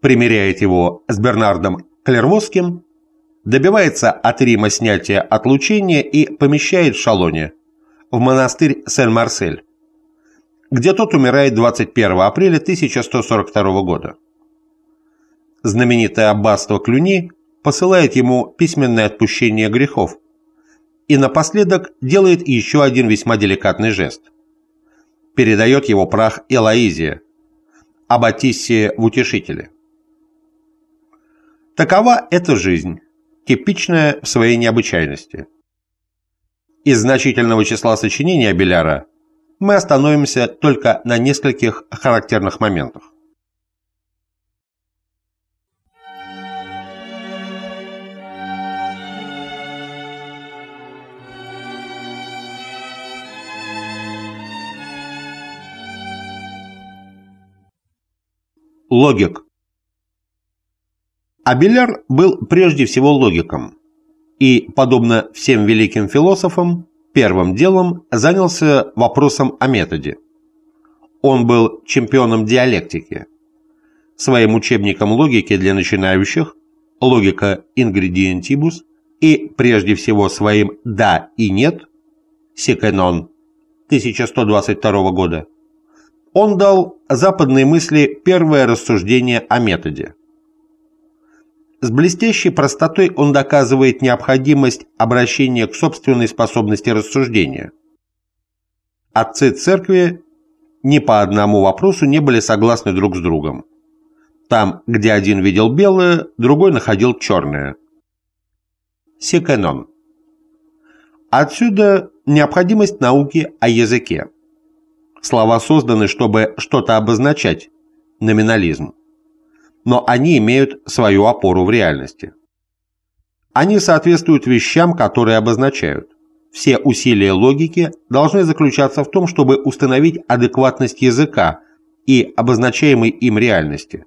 примиряет его с Бернардом Клервосским, добивается от Рима снятия отлучения и помещает в Шалоне, в монастырь Сен-Марсель, где тот умирает 21 апреля 1142 года. Знаменитое аббатство Клюни посылает ему письменное отпущение грехов и напоследок делает еще один весьма деликатный жест. Передает его прах Элоизе, Аббатиссе в утешителе. Такова эта жизнь, типичная в своей необычайности. Из значительного числа сочинений Абеляра мы остановимся только на нескольких характерных моментах. Логик Абеляр был прежде всего логиком и, подобно всем великим философам, первым делом занялся вопросом о методе. Он был чемпионом диалектики. Своим учебником логики для начинающих «Логика ингредиентибус» и, прежде всего, своим «да» и «нет» Секенон 1122 года он дал западной мысли первое рассуждение о методе. С блестящей простотой он доказывает необходимость обращения к собственной способности рассуждения. Отцы церкви ни по одному вопросу не были согласны друг с другом. Там, где один видел белое, другой находил черное. Секенон. Отсюда необходимость науки о языке. Слова созданы, чтобы что-то обозначать, номинализм но они имеют свою опору в реальности. Они соответствуют вещам, которые обозначают. Все усилия логики должны заключаться в том, чтобы установить адекватность языка и обозначаемой им реальности.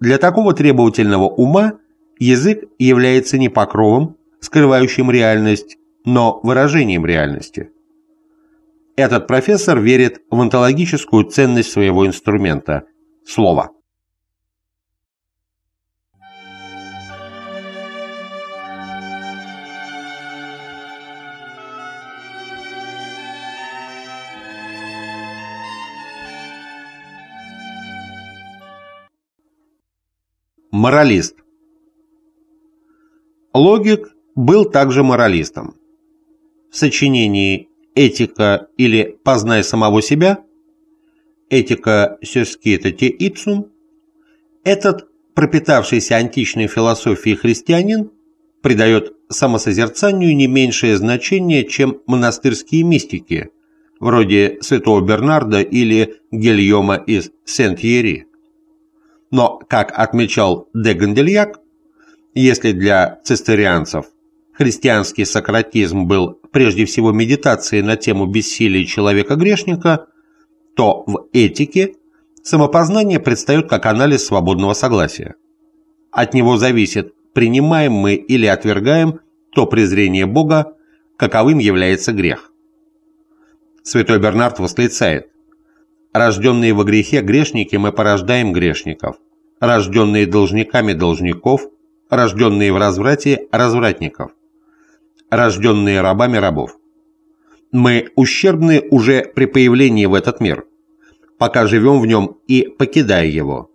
Для такого требовательного ума язык является не покровом, скрывающим реальность, но выражением реальности. Этот профессор верит в онтологическую ценность своего инструмента – слова. Моралист. Логик был также моралистом. В сочинении «Этика» или «Познай самого себя» «Этика сёскетати ипсум» этот пропитавшийся античной философией христианин придает самосозерцанию не меньшее значение, чем монастырские мистики, вроде святого Бернарда или Гильома из Сент-Ери. Но, как отмечал де Гандельяк, если для цистерианцев христианский сократизм был прежде всего медитацией на тему бессилия человека-грешника, то в этике самопознание предстает как анализ свободного согласия. От него зависит, принимаем мы или отвергаем то презрение Бога, каковым является грех. Святой Бернард восклицает Рожденные во грехе грешники мы порождаем грешников, рожденные должниками должников, рожденные в разврате развратников, рожденные рабами рабов. Мы ущербны уже при появлении в этот мир, пока живем в нем и покидая его.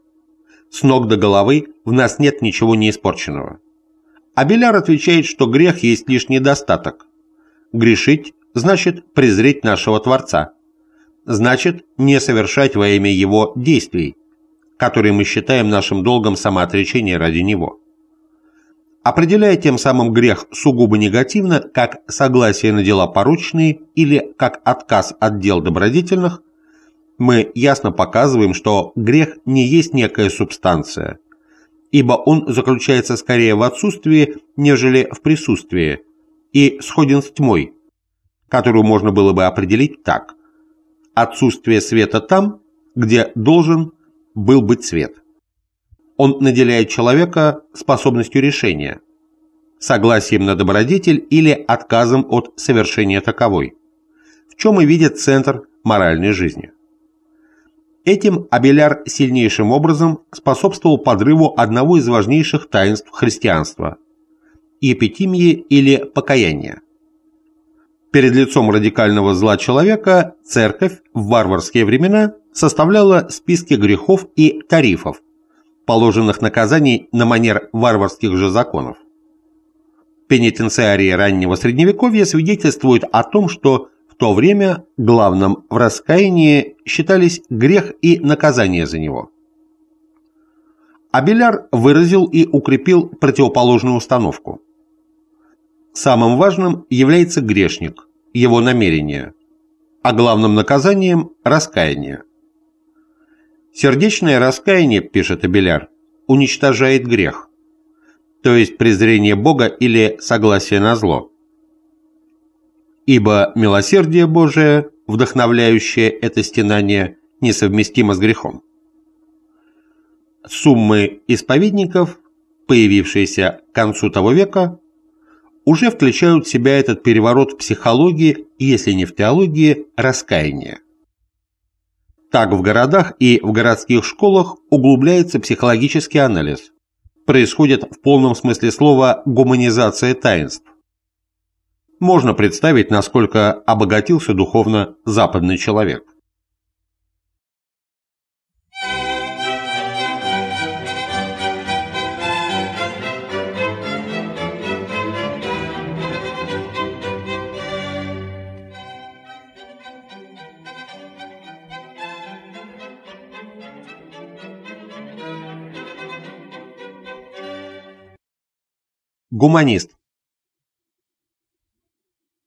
С ног до головы в нас нет ничего неиспорченного. Абеляр отвечает, что грех есть лишь недостаток. Грешить значит презреть нашего Творца – значит не совершать во имя его действий, которые мы считаем нашим долгом самоотречения ради него. Определяя тем самым грех сугубо негативно, как согласие на дела поручные или как отказ от дел добродетельных, мы ясно показываем, что грех не есть некая субстанция, ибо он заключается скорее в отсутствии, нежели в присутствии, и сходен с тьмой, которую можно было бы определить так отсутствие света там, где должен был быть свет. Он наделяет человека способностью решения, согласием на добродетель или отказом от совершения таковой, в чем и видит центр моральной жизни. Этим Абеляр сильнейшим образом способствовал подрыву одного из важнейших таинств христианства – епитимии или покаяния. Перед лицом радикального зла человека церковь в варварские времена составляла списки грехов и тарифов, положенных наказаний на манер варварских же законов. Пенитенциарии раннего Средневековья свидетельствуют о том, что в то время главным в раскаянии считались грех и наказание за него. Абеляр выразил и укрепил противоположную установку. Самым важным является грешник, его намерение, а главным наказанием – раскаяние. Сердечное раскаяние, пишет Абеляр, уничтожает грех, то есть презрение Бога или согласие на зло. Ибо милосердие Божие, вдохновляющее это стенание, несовместимо с грехом. Суммы исповедников, появившиеся к концу того века, уже включают в себя этот переворот в психологии, если не в теологии, раскаяния. Так в городах и в городских школах углубляется психологический анализ. Происходит в полном смысле слова гуманизация таинств. Можно представить, насколько обогатился духовно западный человек. Гуманист.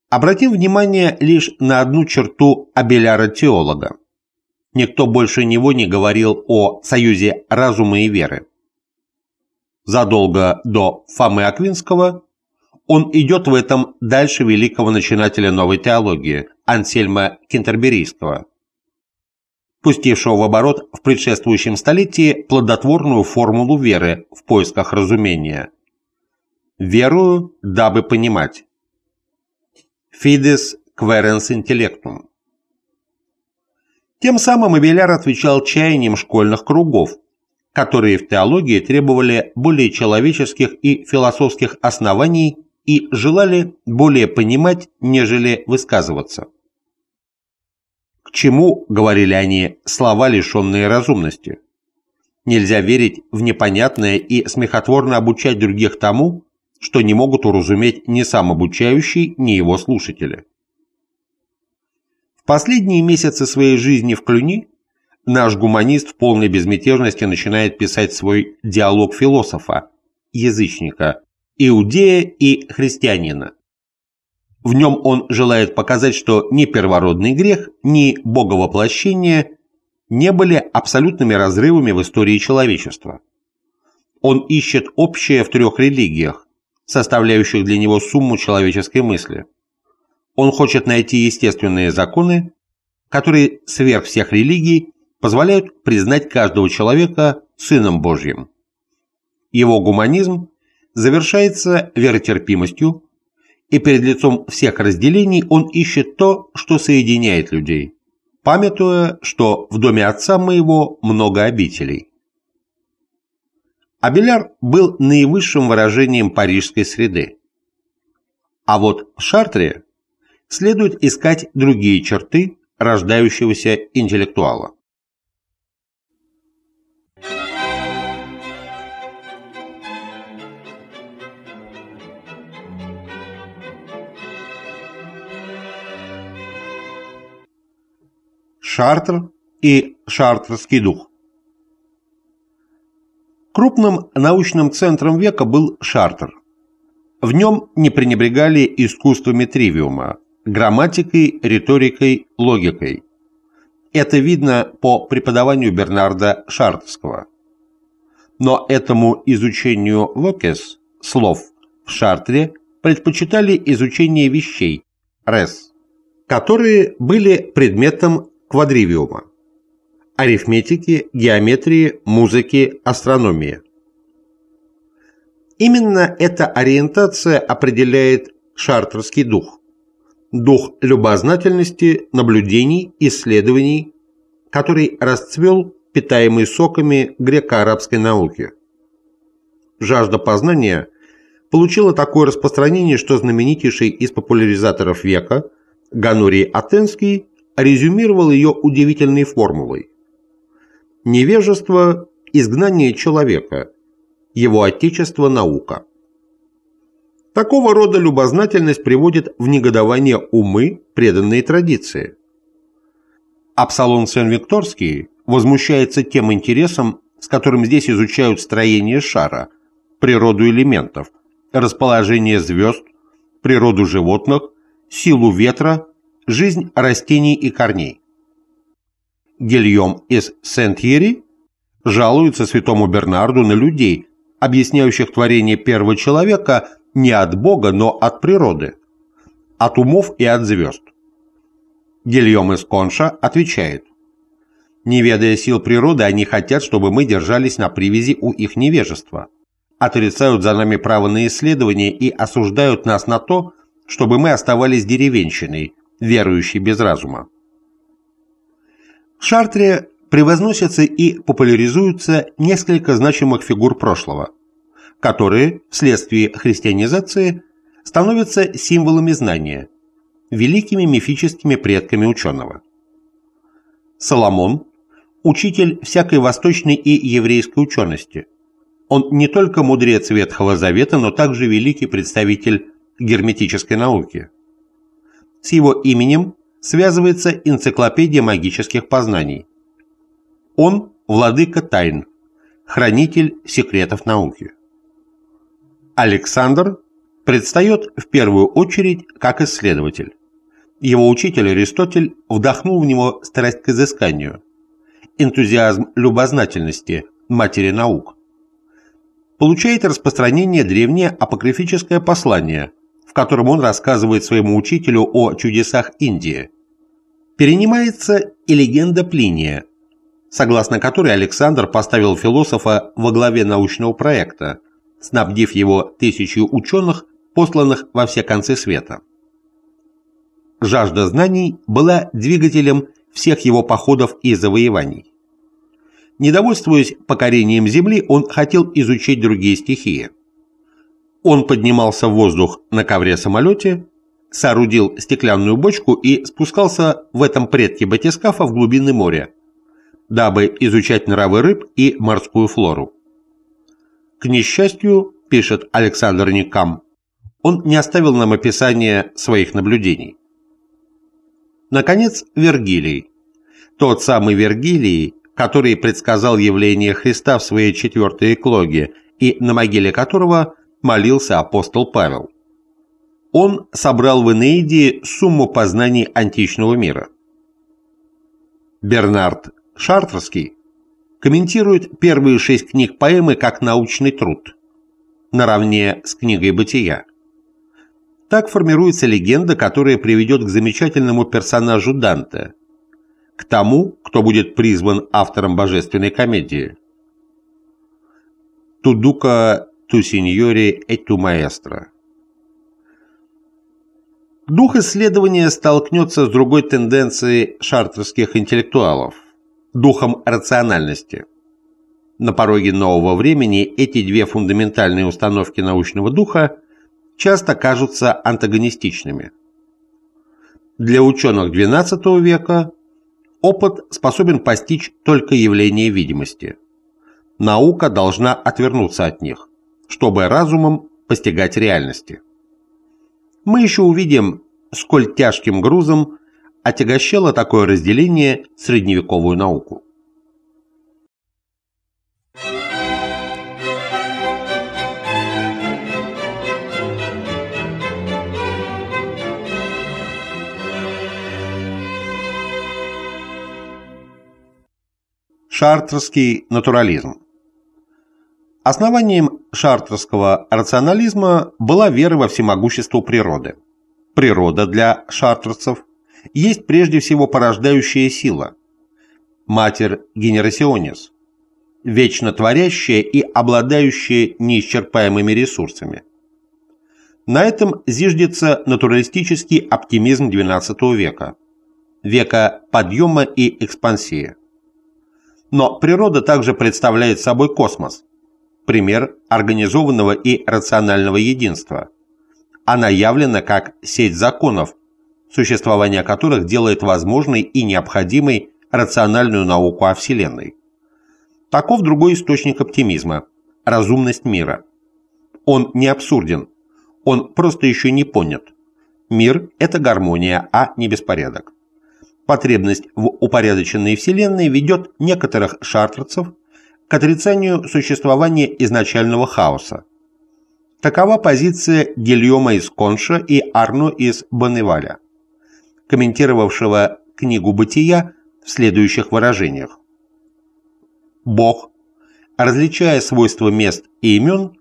Обратим внимание лишь на одну черту Абеляра-теолога. Никто больше него не говорил о союзе разума и веры. Задолго до Фомы Аквинского он идет в этом дальше великого начинателя новой теологии Ансельма Кентерберийского, пустившего в оборот в предшествующем столетии плодотворную формулу веры в поисках разумения – Верую, дабы понимать. Fides querens intellectum. Тем самым Абеляр отвечал чаяниям школьных кругов, которые в теологии требовали более человеческих и философских оснований и желали более понимать, нежели высказываться. К чему, говорили они, слова, лишенные разумности? Нельзя верить в непонятное и смехотворно обучать других тому, что не могут уразуметь ни сам обучающий, ни его слушатели. В последние месяцы своей жизни в Клюни наш гуманист в полной безмятежности начинает писать свой диалог философа, язычника, иудея и христианина. В нем он желает показать, что ни первородный грех, ни боговоплощение не были абсолютными разрывами в истории человечества. Он ищет общее в трех религиях составляющих для него сумму человеческой мысли. Он хочет найти естественные законы, которые сверх всех религий позволяют признать каждого человека Сыном Божьим. Его гуманизм завершается веротерпимостью, и перед лицом всех разделений он ищет то, что соединяет людей, памятуя, что в доме отца моего много обителей. Абеляр был наивысшим выражением парижской среды. А вот в Шартре следует искать другие черты рождающегося интеллектуала. Шартр и шартрский дух Крупным научным центром века был Шартер. В нем не пренебрегали искусствами тривиума, грамматикой, риторикой, логикой. Это видно по преподаванию Бернарда Шартерского. Но этому изучению «вокес» слов в Шартре предпочитали изучение вещей «рес», которые были предметом квадривиума арифметики, геометрии, музыки, астрономии. Именно эта ориентация определяет шартерский дух. Дух любознательности, наблюдений, исследований, который расцвел, питаемый соками греко-арабской науки. Жажда познания получила такое распространение, что знаменитейший из популяризаторов века, Ганурий Атенский, резюмировал ее удивительной формулой. Невежество – изгнание человека, его отечество – наука. Такого рода любознательность приводит в негодование умы, преданные традиции. Абсалон Сен-Викторский возмущается тем интересом, с которым здесь изучают строение шара, природу элементов, расположение звезд, природу животных, силу ветра, жизнь растений и корней. Гильем из Сент-Ери жалуется святому Бернарду на людей, объясняющих творение первого человека не от Бога, но от природы, от умов и от звезд. Гильем из Конша отвечает, «Не ведая сил природы, они хотят, чтобы мы держались на привязи у их невежества, отрицают за нами право на исследование и осуждают нас на то, чтобы мы оставались деревенщиной, верующей без разума». В Шартре превозносятся и популяризуются несколько значимых фигур прошлого – которые вследствие христианизации становятся символами знания, великими мифическими предками ученого. Соломон – учитель всякой восточной и еврейской учености. Он не только мудрец Ветхого Завета, но также великий представитель герметической науки. С его именем связывается энциклопедия магических познаний. Он – владыка тайн, хранитель секретов науки. Александр предстает в первую очередь как исследователь. Его учитель Аристотель вдохнул в него страсть к изысканию, энтузиазм любознательности, матери наук. Получает распространение древнее апокрифическое послание, в котором он рассказывает своему учителю о чудесах Индии. Перенимается и легенда Плиния, согласно которой Александр поставил философа во главе научного проекта – снабдив его тысячу ученых, посланных во все концы света. Жажда знаний была двигателем всех его походов и завоеваний. Недовольствуясь покорением Земли, он хотел изучить другие стихии. Он поднимался в воздух на ковре-самолете, соорудил стеклянную бочку и спускался в этом предке батискафа в глубины моря, дабы изучать нравы рыб и морскую флору. К несчастью, пишет Александр Никам, он не оставил нам описания своих наблюдений. Наконец, Вергилий. Тот самый Вергилий, который предсказал явление Христа в своей четвертой эклоге и на могиле которого молился апостол Павел. Он собрал в Энеиде сумму познаний античного мира. Бернард Шартрский комментирует первые шесть книг поэмы как научный труд, наравне с книгой «Бытия». Так формируется легенда, которая приведет к замечательному персонажу Данте, к тому, кто будет призван автором божественной комедии. «Тудука ту синьори и ту маэстро». Дух исследования столкнется с другой тенденцией шартерских интеллектуалов – духом рациональности. На пороге нового времени эти две фундаментальные установки научного духа часто кажутся антагонистичными. Для ученых XII века опыт способен постичь только явление видимости. Наука должна отвернуться от них, чтобы разумом постигать реальности. Мы еще увидим, сколь тяжким грузом отягощало такое разделение средневековую науку. Шартрский натурализм Основанием шартрского рационализма была вера во всемогущество природы. Природа для шартрцев есть прежде всего порождающая сила, Матерь Генерасионис, вечно творящая и обладающая неисчерпаемыми ресурсами. На этом зиждется натуралистический оптимизм XII века, века подъема и экспансии. Но природа также представляет собой космос, пример организованного и рационального единства. Она явлена как сеть законов, существование которых делает возможной и необходимой рациональную науку о Вселенной. Таков другой источник оптимизма – разумность мира. Он не абсурден, он просто еще не понят. Мир – это гармония, а не беспорядок. Потребность в упорядоченной Вселенной ведет некоторых шартерцев к отрицанию существования изначального хаоса. Такова позиция Гильома из Конша и Арно из Бонневаля, комментировавшего книгу «Бытия» в следующих выражениях. Бог, различая свойства мест и имен,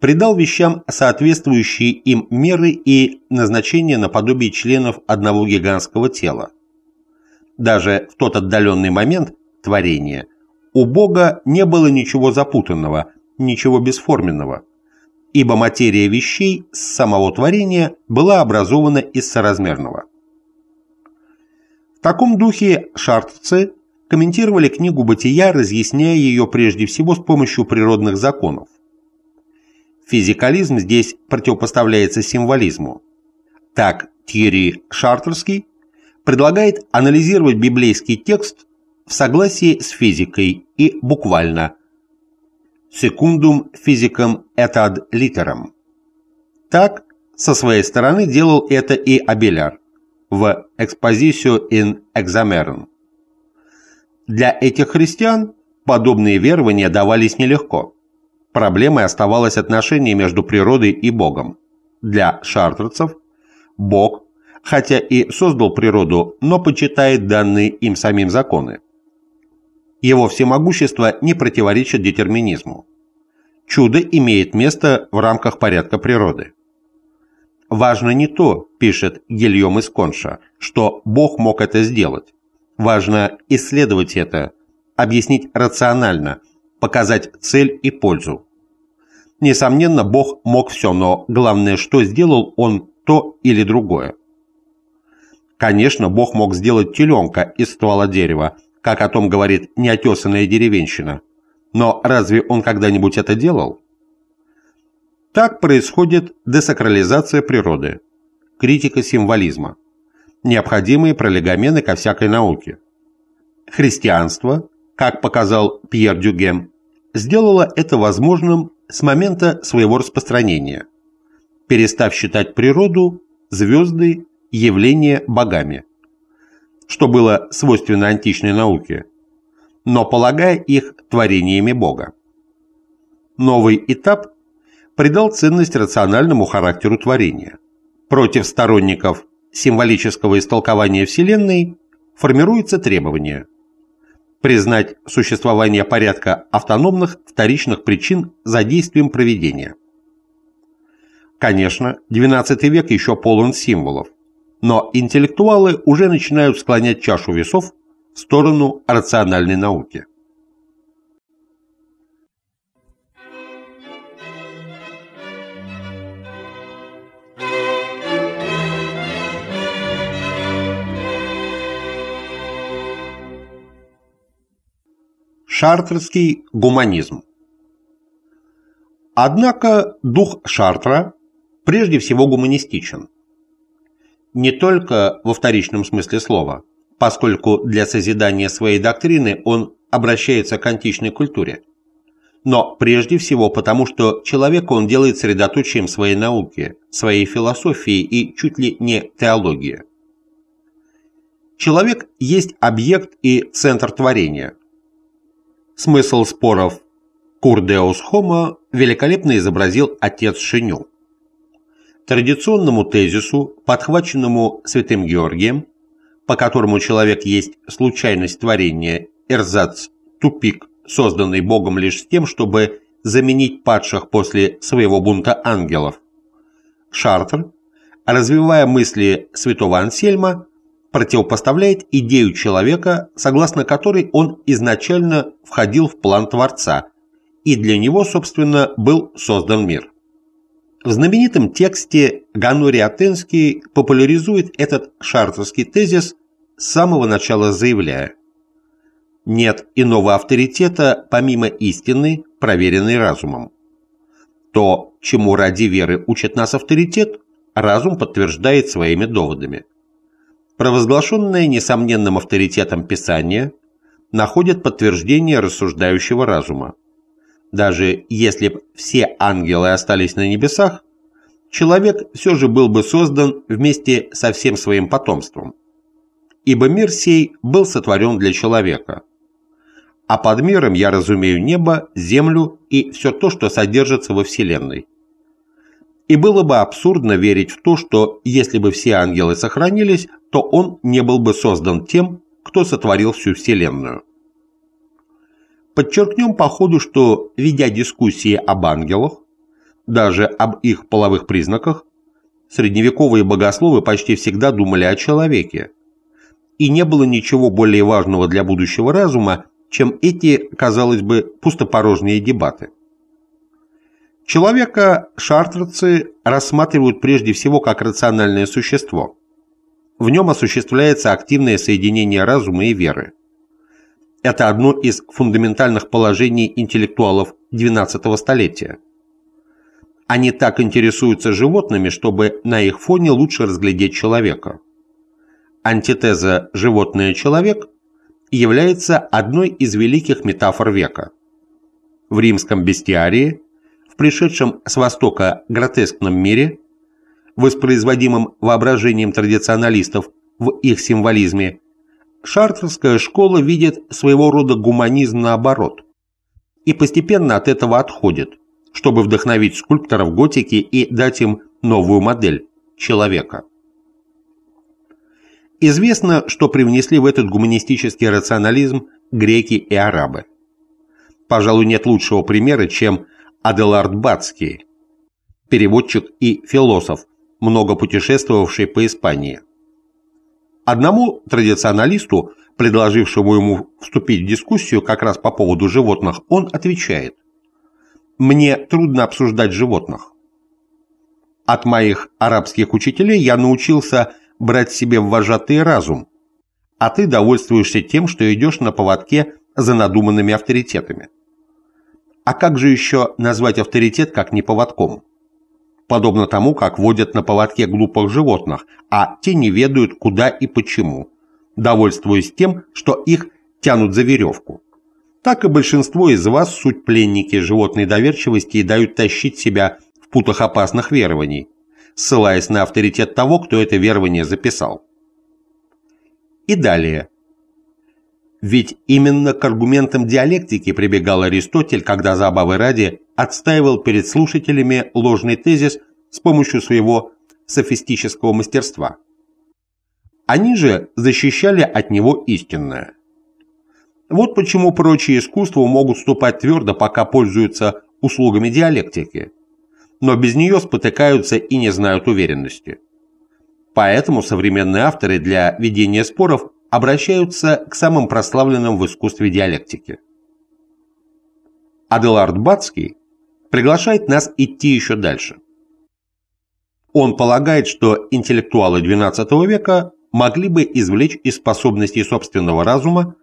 придал вещам соответствующие им меры и назначения наподобие членов одного гигантского тела. Даже в тот отдаленный момент творения у Бога не было ничего запутанного, ничего бесформенного, ибо материя вещей с самого творения была образована из соразмерного. В таком духе шартовцы комментировали книгу «Бытия», разъясняя ее прежде всего с помощью природных законов. Физикализм здесь противопоставляется символизму. Так Тьерри Шартерский предлагает анализировать библейский текст в согласии с физикой и буквально «secundum physicam et ad literam». Так, со своей стороны делал это и Абеляр в «Expositio in Exameron». Для этих христиан подобные верования давались нелегко. Проблемой оставалось отношение между природой и Богом. Для шартерцев Бог хотя и создал природу, но почитает данные им самим законы. Его всемогущество не противоречит детерминизму. Чудо имеет место в рамках порядка природы. Важно не то, пишет Гильем из Конша, что Бог мог это сделать. Важно исследовать это, объяснить рационально, показать цель и пользу. Несомненно, Бог мог все, но главное, что сделал Он то или другое. Конечно, Бог мог сделать теленка из ствола дерева, как о том говорит неотесанная деревенщина. Но разве он когда-нибудь это делал? Так происходит десакрализация природы, критика символизма, необходимые пролегомены ко всякой науке. Христианство, как показал Пьер Дюгем, сделало это возможным с момента своего распространения, перестав считать природу, звезды явления богами, что было свойственно античной науке, но полагая их творениями Бога. Новый этап придал ценность рациональному характеру творения. Против сторонников символического истолкования Вселенной формируется требование признать существование порядка автономных вторичных причин за действием проведения. Конечно, XII век еще полон символов, но интеллектуалы уже начинают склонять чашу весов в сторону рациональной науки. Шартрский гуманизм Однако дух Шартра прежде всего гуманистичен не только во вторичном смысле слова, поскольку для созидания своей доктрины он обращается к античной культуре, но прежде всего потому, что человека он делает средоточием своей науки, своей философии и чуть ли не теологии. Человек есть объект и центр творения. Смысл споров «Курдеус Homo» великолепно изобразил отец Шиню. Традиционному тезису, подхваченному Святым Георгием, по которому человек есть случайность творения, эрзац, тупик, созданный Богом лишь с тем, чтобы заменить падших после своего бунта ангелов, Шартер, развивая мысли святого Ансельма, противопоставляет идею человека, согласно которой он изначально входил в план Творца, и для него, собственно, был создан мир. В знаменитом тексте Ганори Атенский популяризует этот шартерский тезис с самого начала заявляя нет иного авторитета помимо истины, проверенной разумом. То, чему ради веры учит нас авторитет, разум подтверждает своими доводами. Провозглашенное несомненным авторитетом Писание находит подтверждение рассуждающего разума. Даже если б все ангелы остались на небесах, человек все же был бы создан вместе со всем своим потомством. Ибо мир сей был сотворен для человека – а под миром я разумею небо, землю и все то, что содержится во Вселенной. И было бы абсурдно верить в то, что если бы все ангелы сохранились, то он не был бы создан тем, кто сотворил всю Вселенную. Подчеркнем по ходу, что, ведя дискуссии об ангелах, даже об их половых признаках, средневековые богословы почти всегда думали о человеке. И не было ничего более важного для будущего разума, чем эти, казалось бы, пустопорожние дебаты. Человека шартерцы рассматривают прежде всего как рациональное существо. В нем осуществляется активное соединение разума и веры. Это одно из фундаментальных положений интеллектуалов XII столетия. Они так интересуются животными, чтобы на их фоне лучше разглядеть человека. Антитеза «животное-человек» является одной из великих метафор века. В римском бестиарии, в пришедшем с Востока гротескном мире, воспроизводимом воображением традиционалистов в их символизме, шартерская школа видит своего рода гуманизм наоборот и постепенно от этого отходит, чтобы вдохновить скульпторов готики и дать им новую модель – человека. Известно, что привнесли в этот гуманистический рационализм греки и арабы. Пожалуй, нет лучшего примера, чем Аделард Бацкий, переводчик и философ, много путешествовавший по Испании. Одному традиционалисту, предложившему ему вступить в дискуссию как раз по поводу животных, он отвечает «Мне трудно обсуждать животных. От моих арабских учителей я научился брать себе в вожатый разум, а ты довольствуешься тем, что идешь на поводке за надуманными авторитетами. А как же еще назвать авторитет, как не поводком? Подобно тому, как водят на поводке глупых животных, а те не ведают, куда и почему, довольствуясь тем, что их тянут за веревку. Так и большинство из вас суть пленники животной доверчивости и дают тащить себя в путах опасных верований, ссылаясь на авторитет того, кто это верование записал. И далее. Ведь именно к аргументам диалектики прибегал Аристотель, когда забавы ради отстаивал перед слушателями ложный тезис с помощью своего софистического мастерства. Они же защищали от него истинное. Вот почему прочие искусства могут ступать твердо, пока пользуются услугами диалектики – но без нее спотыкаются и не знают уверенности. Поэтому современные авторы для ведения споров обращаются к самым прославленным в искусстве диалектики. Аделард Бацкий приглашает нас идти еще дальше. Он полагает, что интеллектуалы XII века могли бы извлечь из способностей собственного разума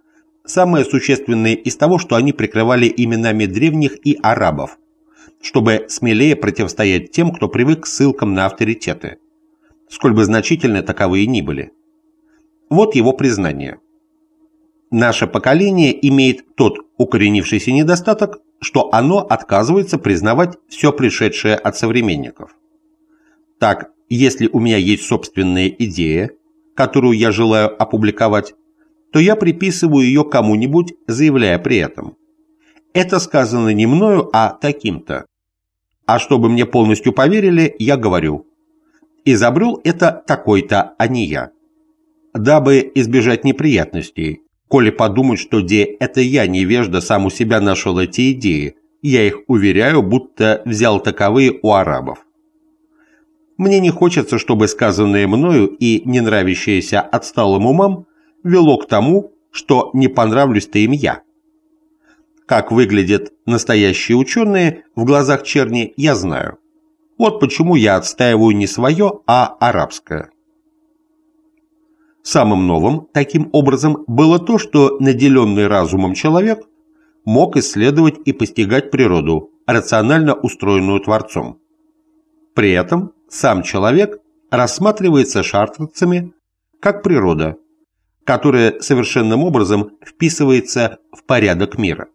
самое существенное из того, что они прикрывали именами древних и арабов, чтобы смелее противостоять тем, кто привык к ссылкам на авторитеты, сколь бы значительны таковые ни были. Вот его признание. Наше поколение имеет тот укоренившийся недостаток, что оно отказывается признавать все пришедшее от современников. Так, если у меня есть собственная идея, которую я желаю опубликовать, то я приписываю ее кому-нибудь, заявляя при этом. Это сказано не мною, а таким-то. А чтобы мне полностью поверили, я говорю. Изобрел это такой-то, а не я. Дабы избежать неприятностей, коли подумать, что где это я, невежда, сам у себя нашел эти идеи, я их уверяю, будто взял таковые у арабов. Мне не хочется, чтобы сказанное мною и не нравящееся отсталым умам вело к тому, что не понравлюсь-то им я. Как выглядят настоящие ученые в глазах черни, я знаю. Вот почему я отстаиваю не свое, а арабское. Самым новым, таким образом, было то, что наделенный разумом человек мог исследовать и постигать природу, рационально устроенную Творцом. При этом сам человек рассматривается шартовцами как природа, которая совершенным образом вписывается в порядок мира.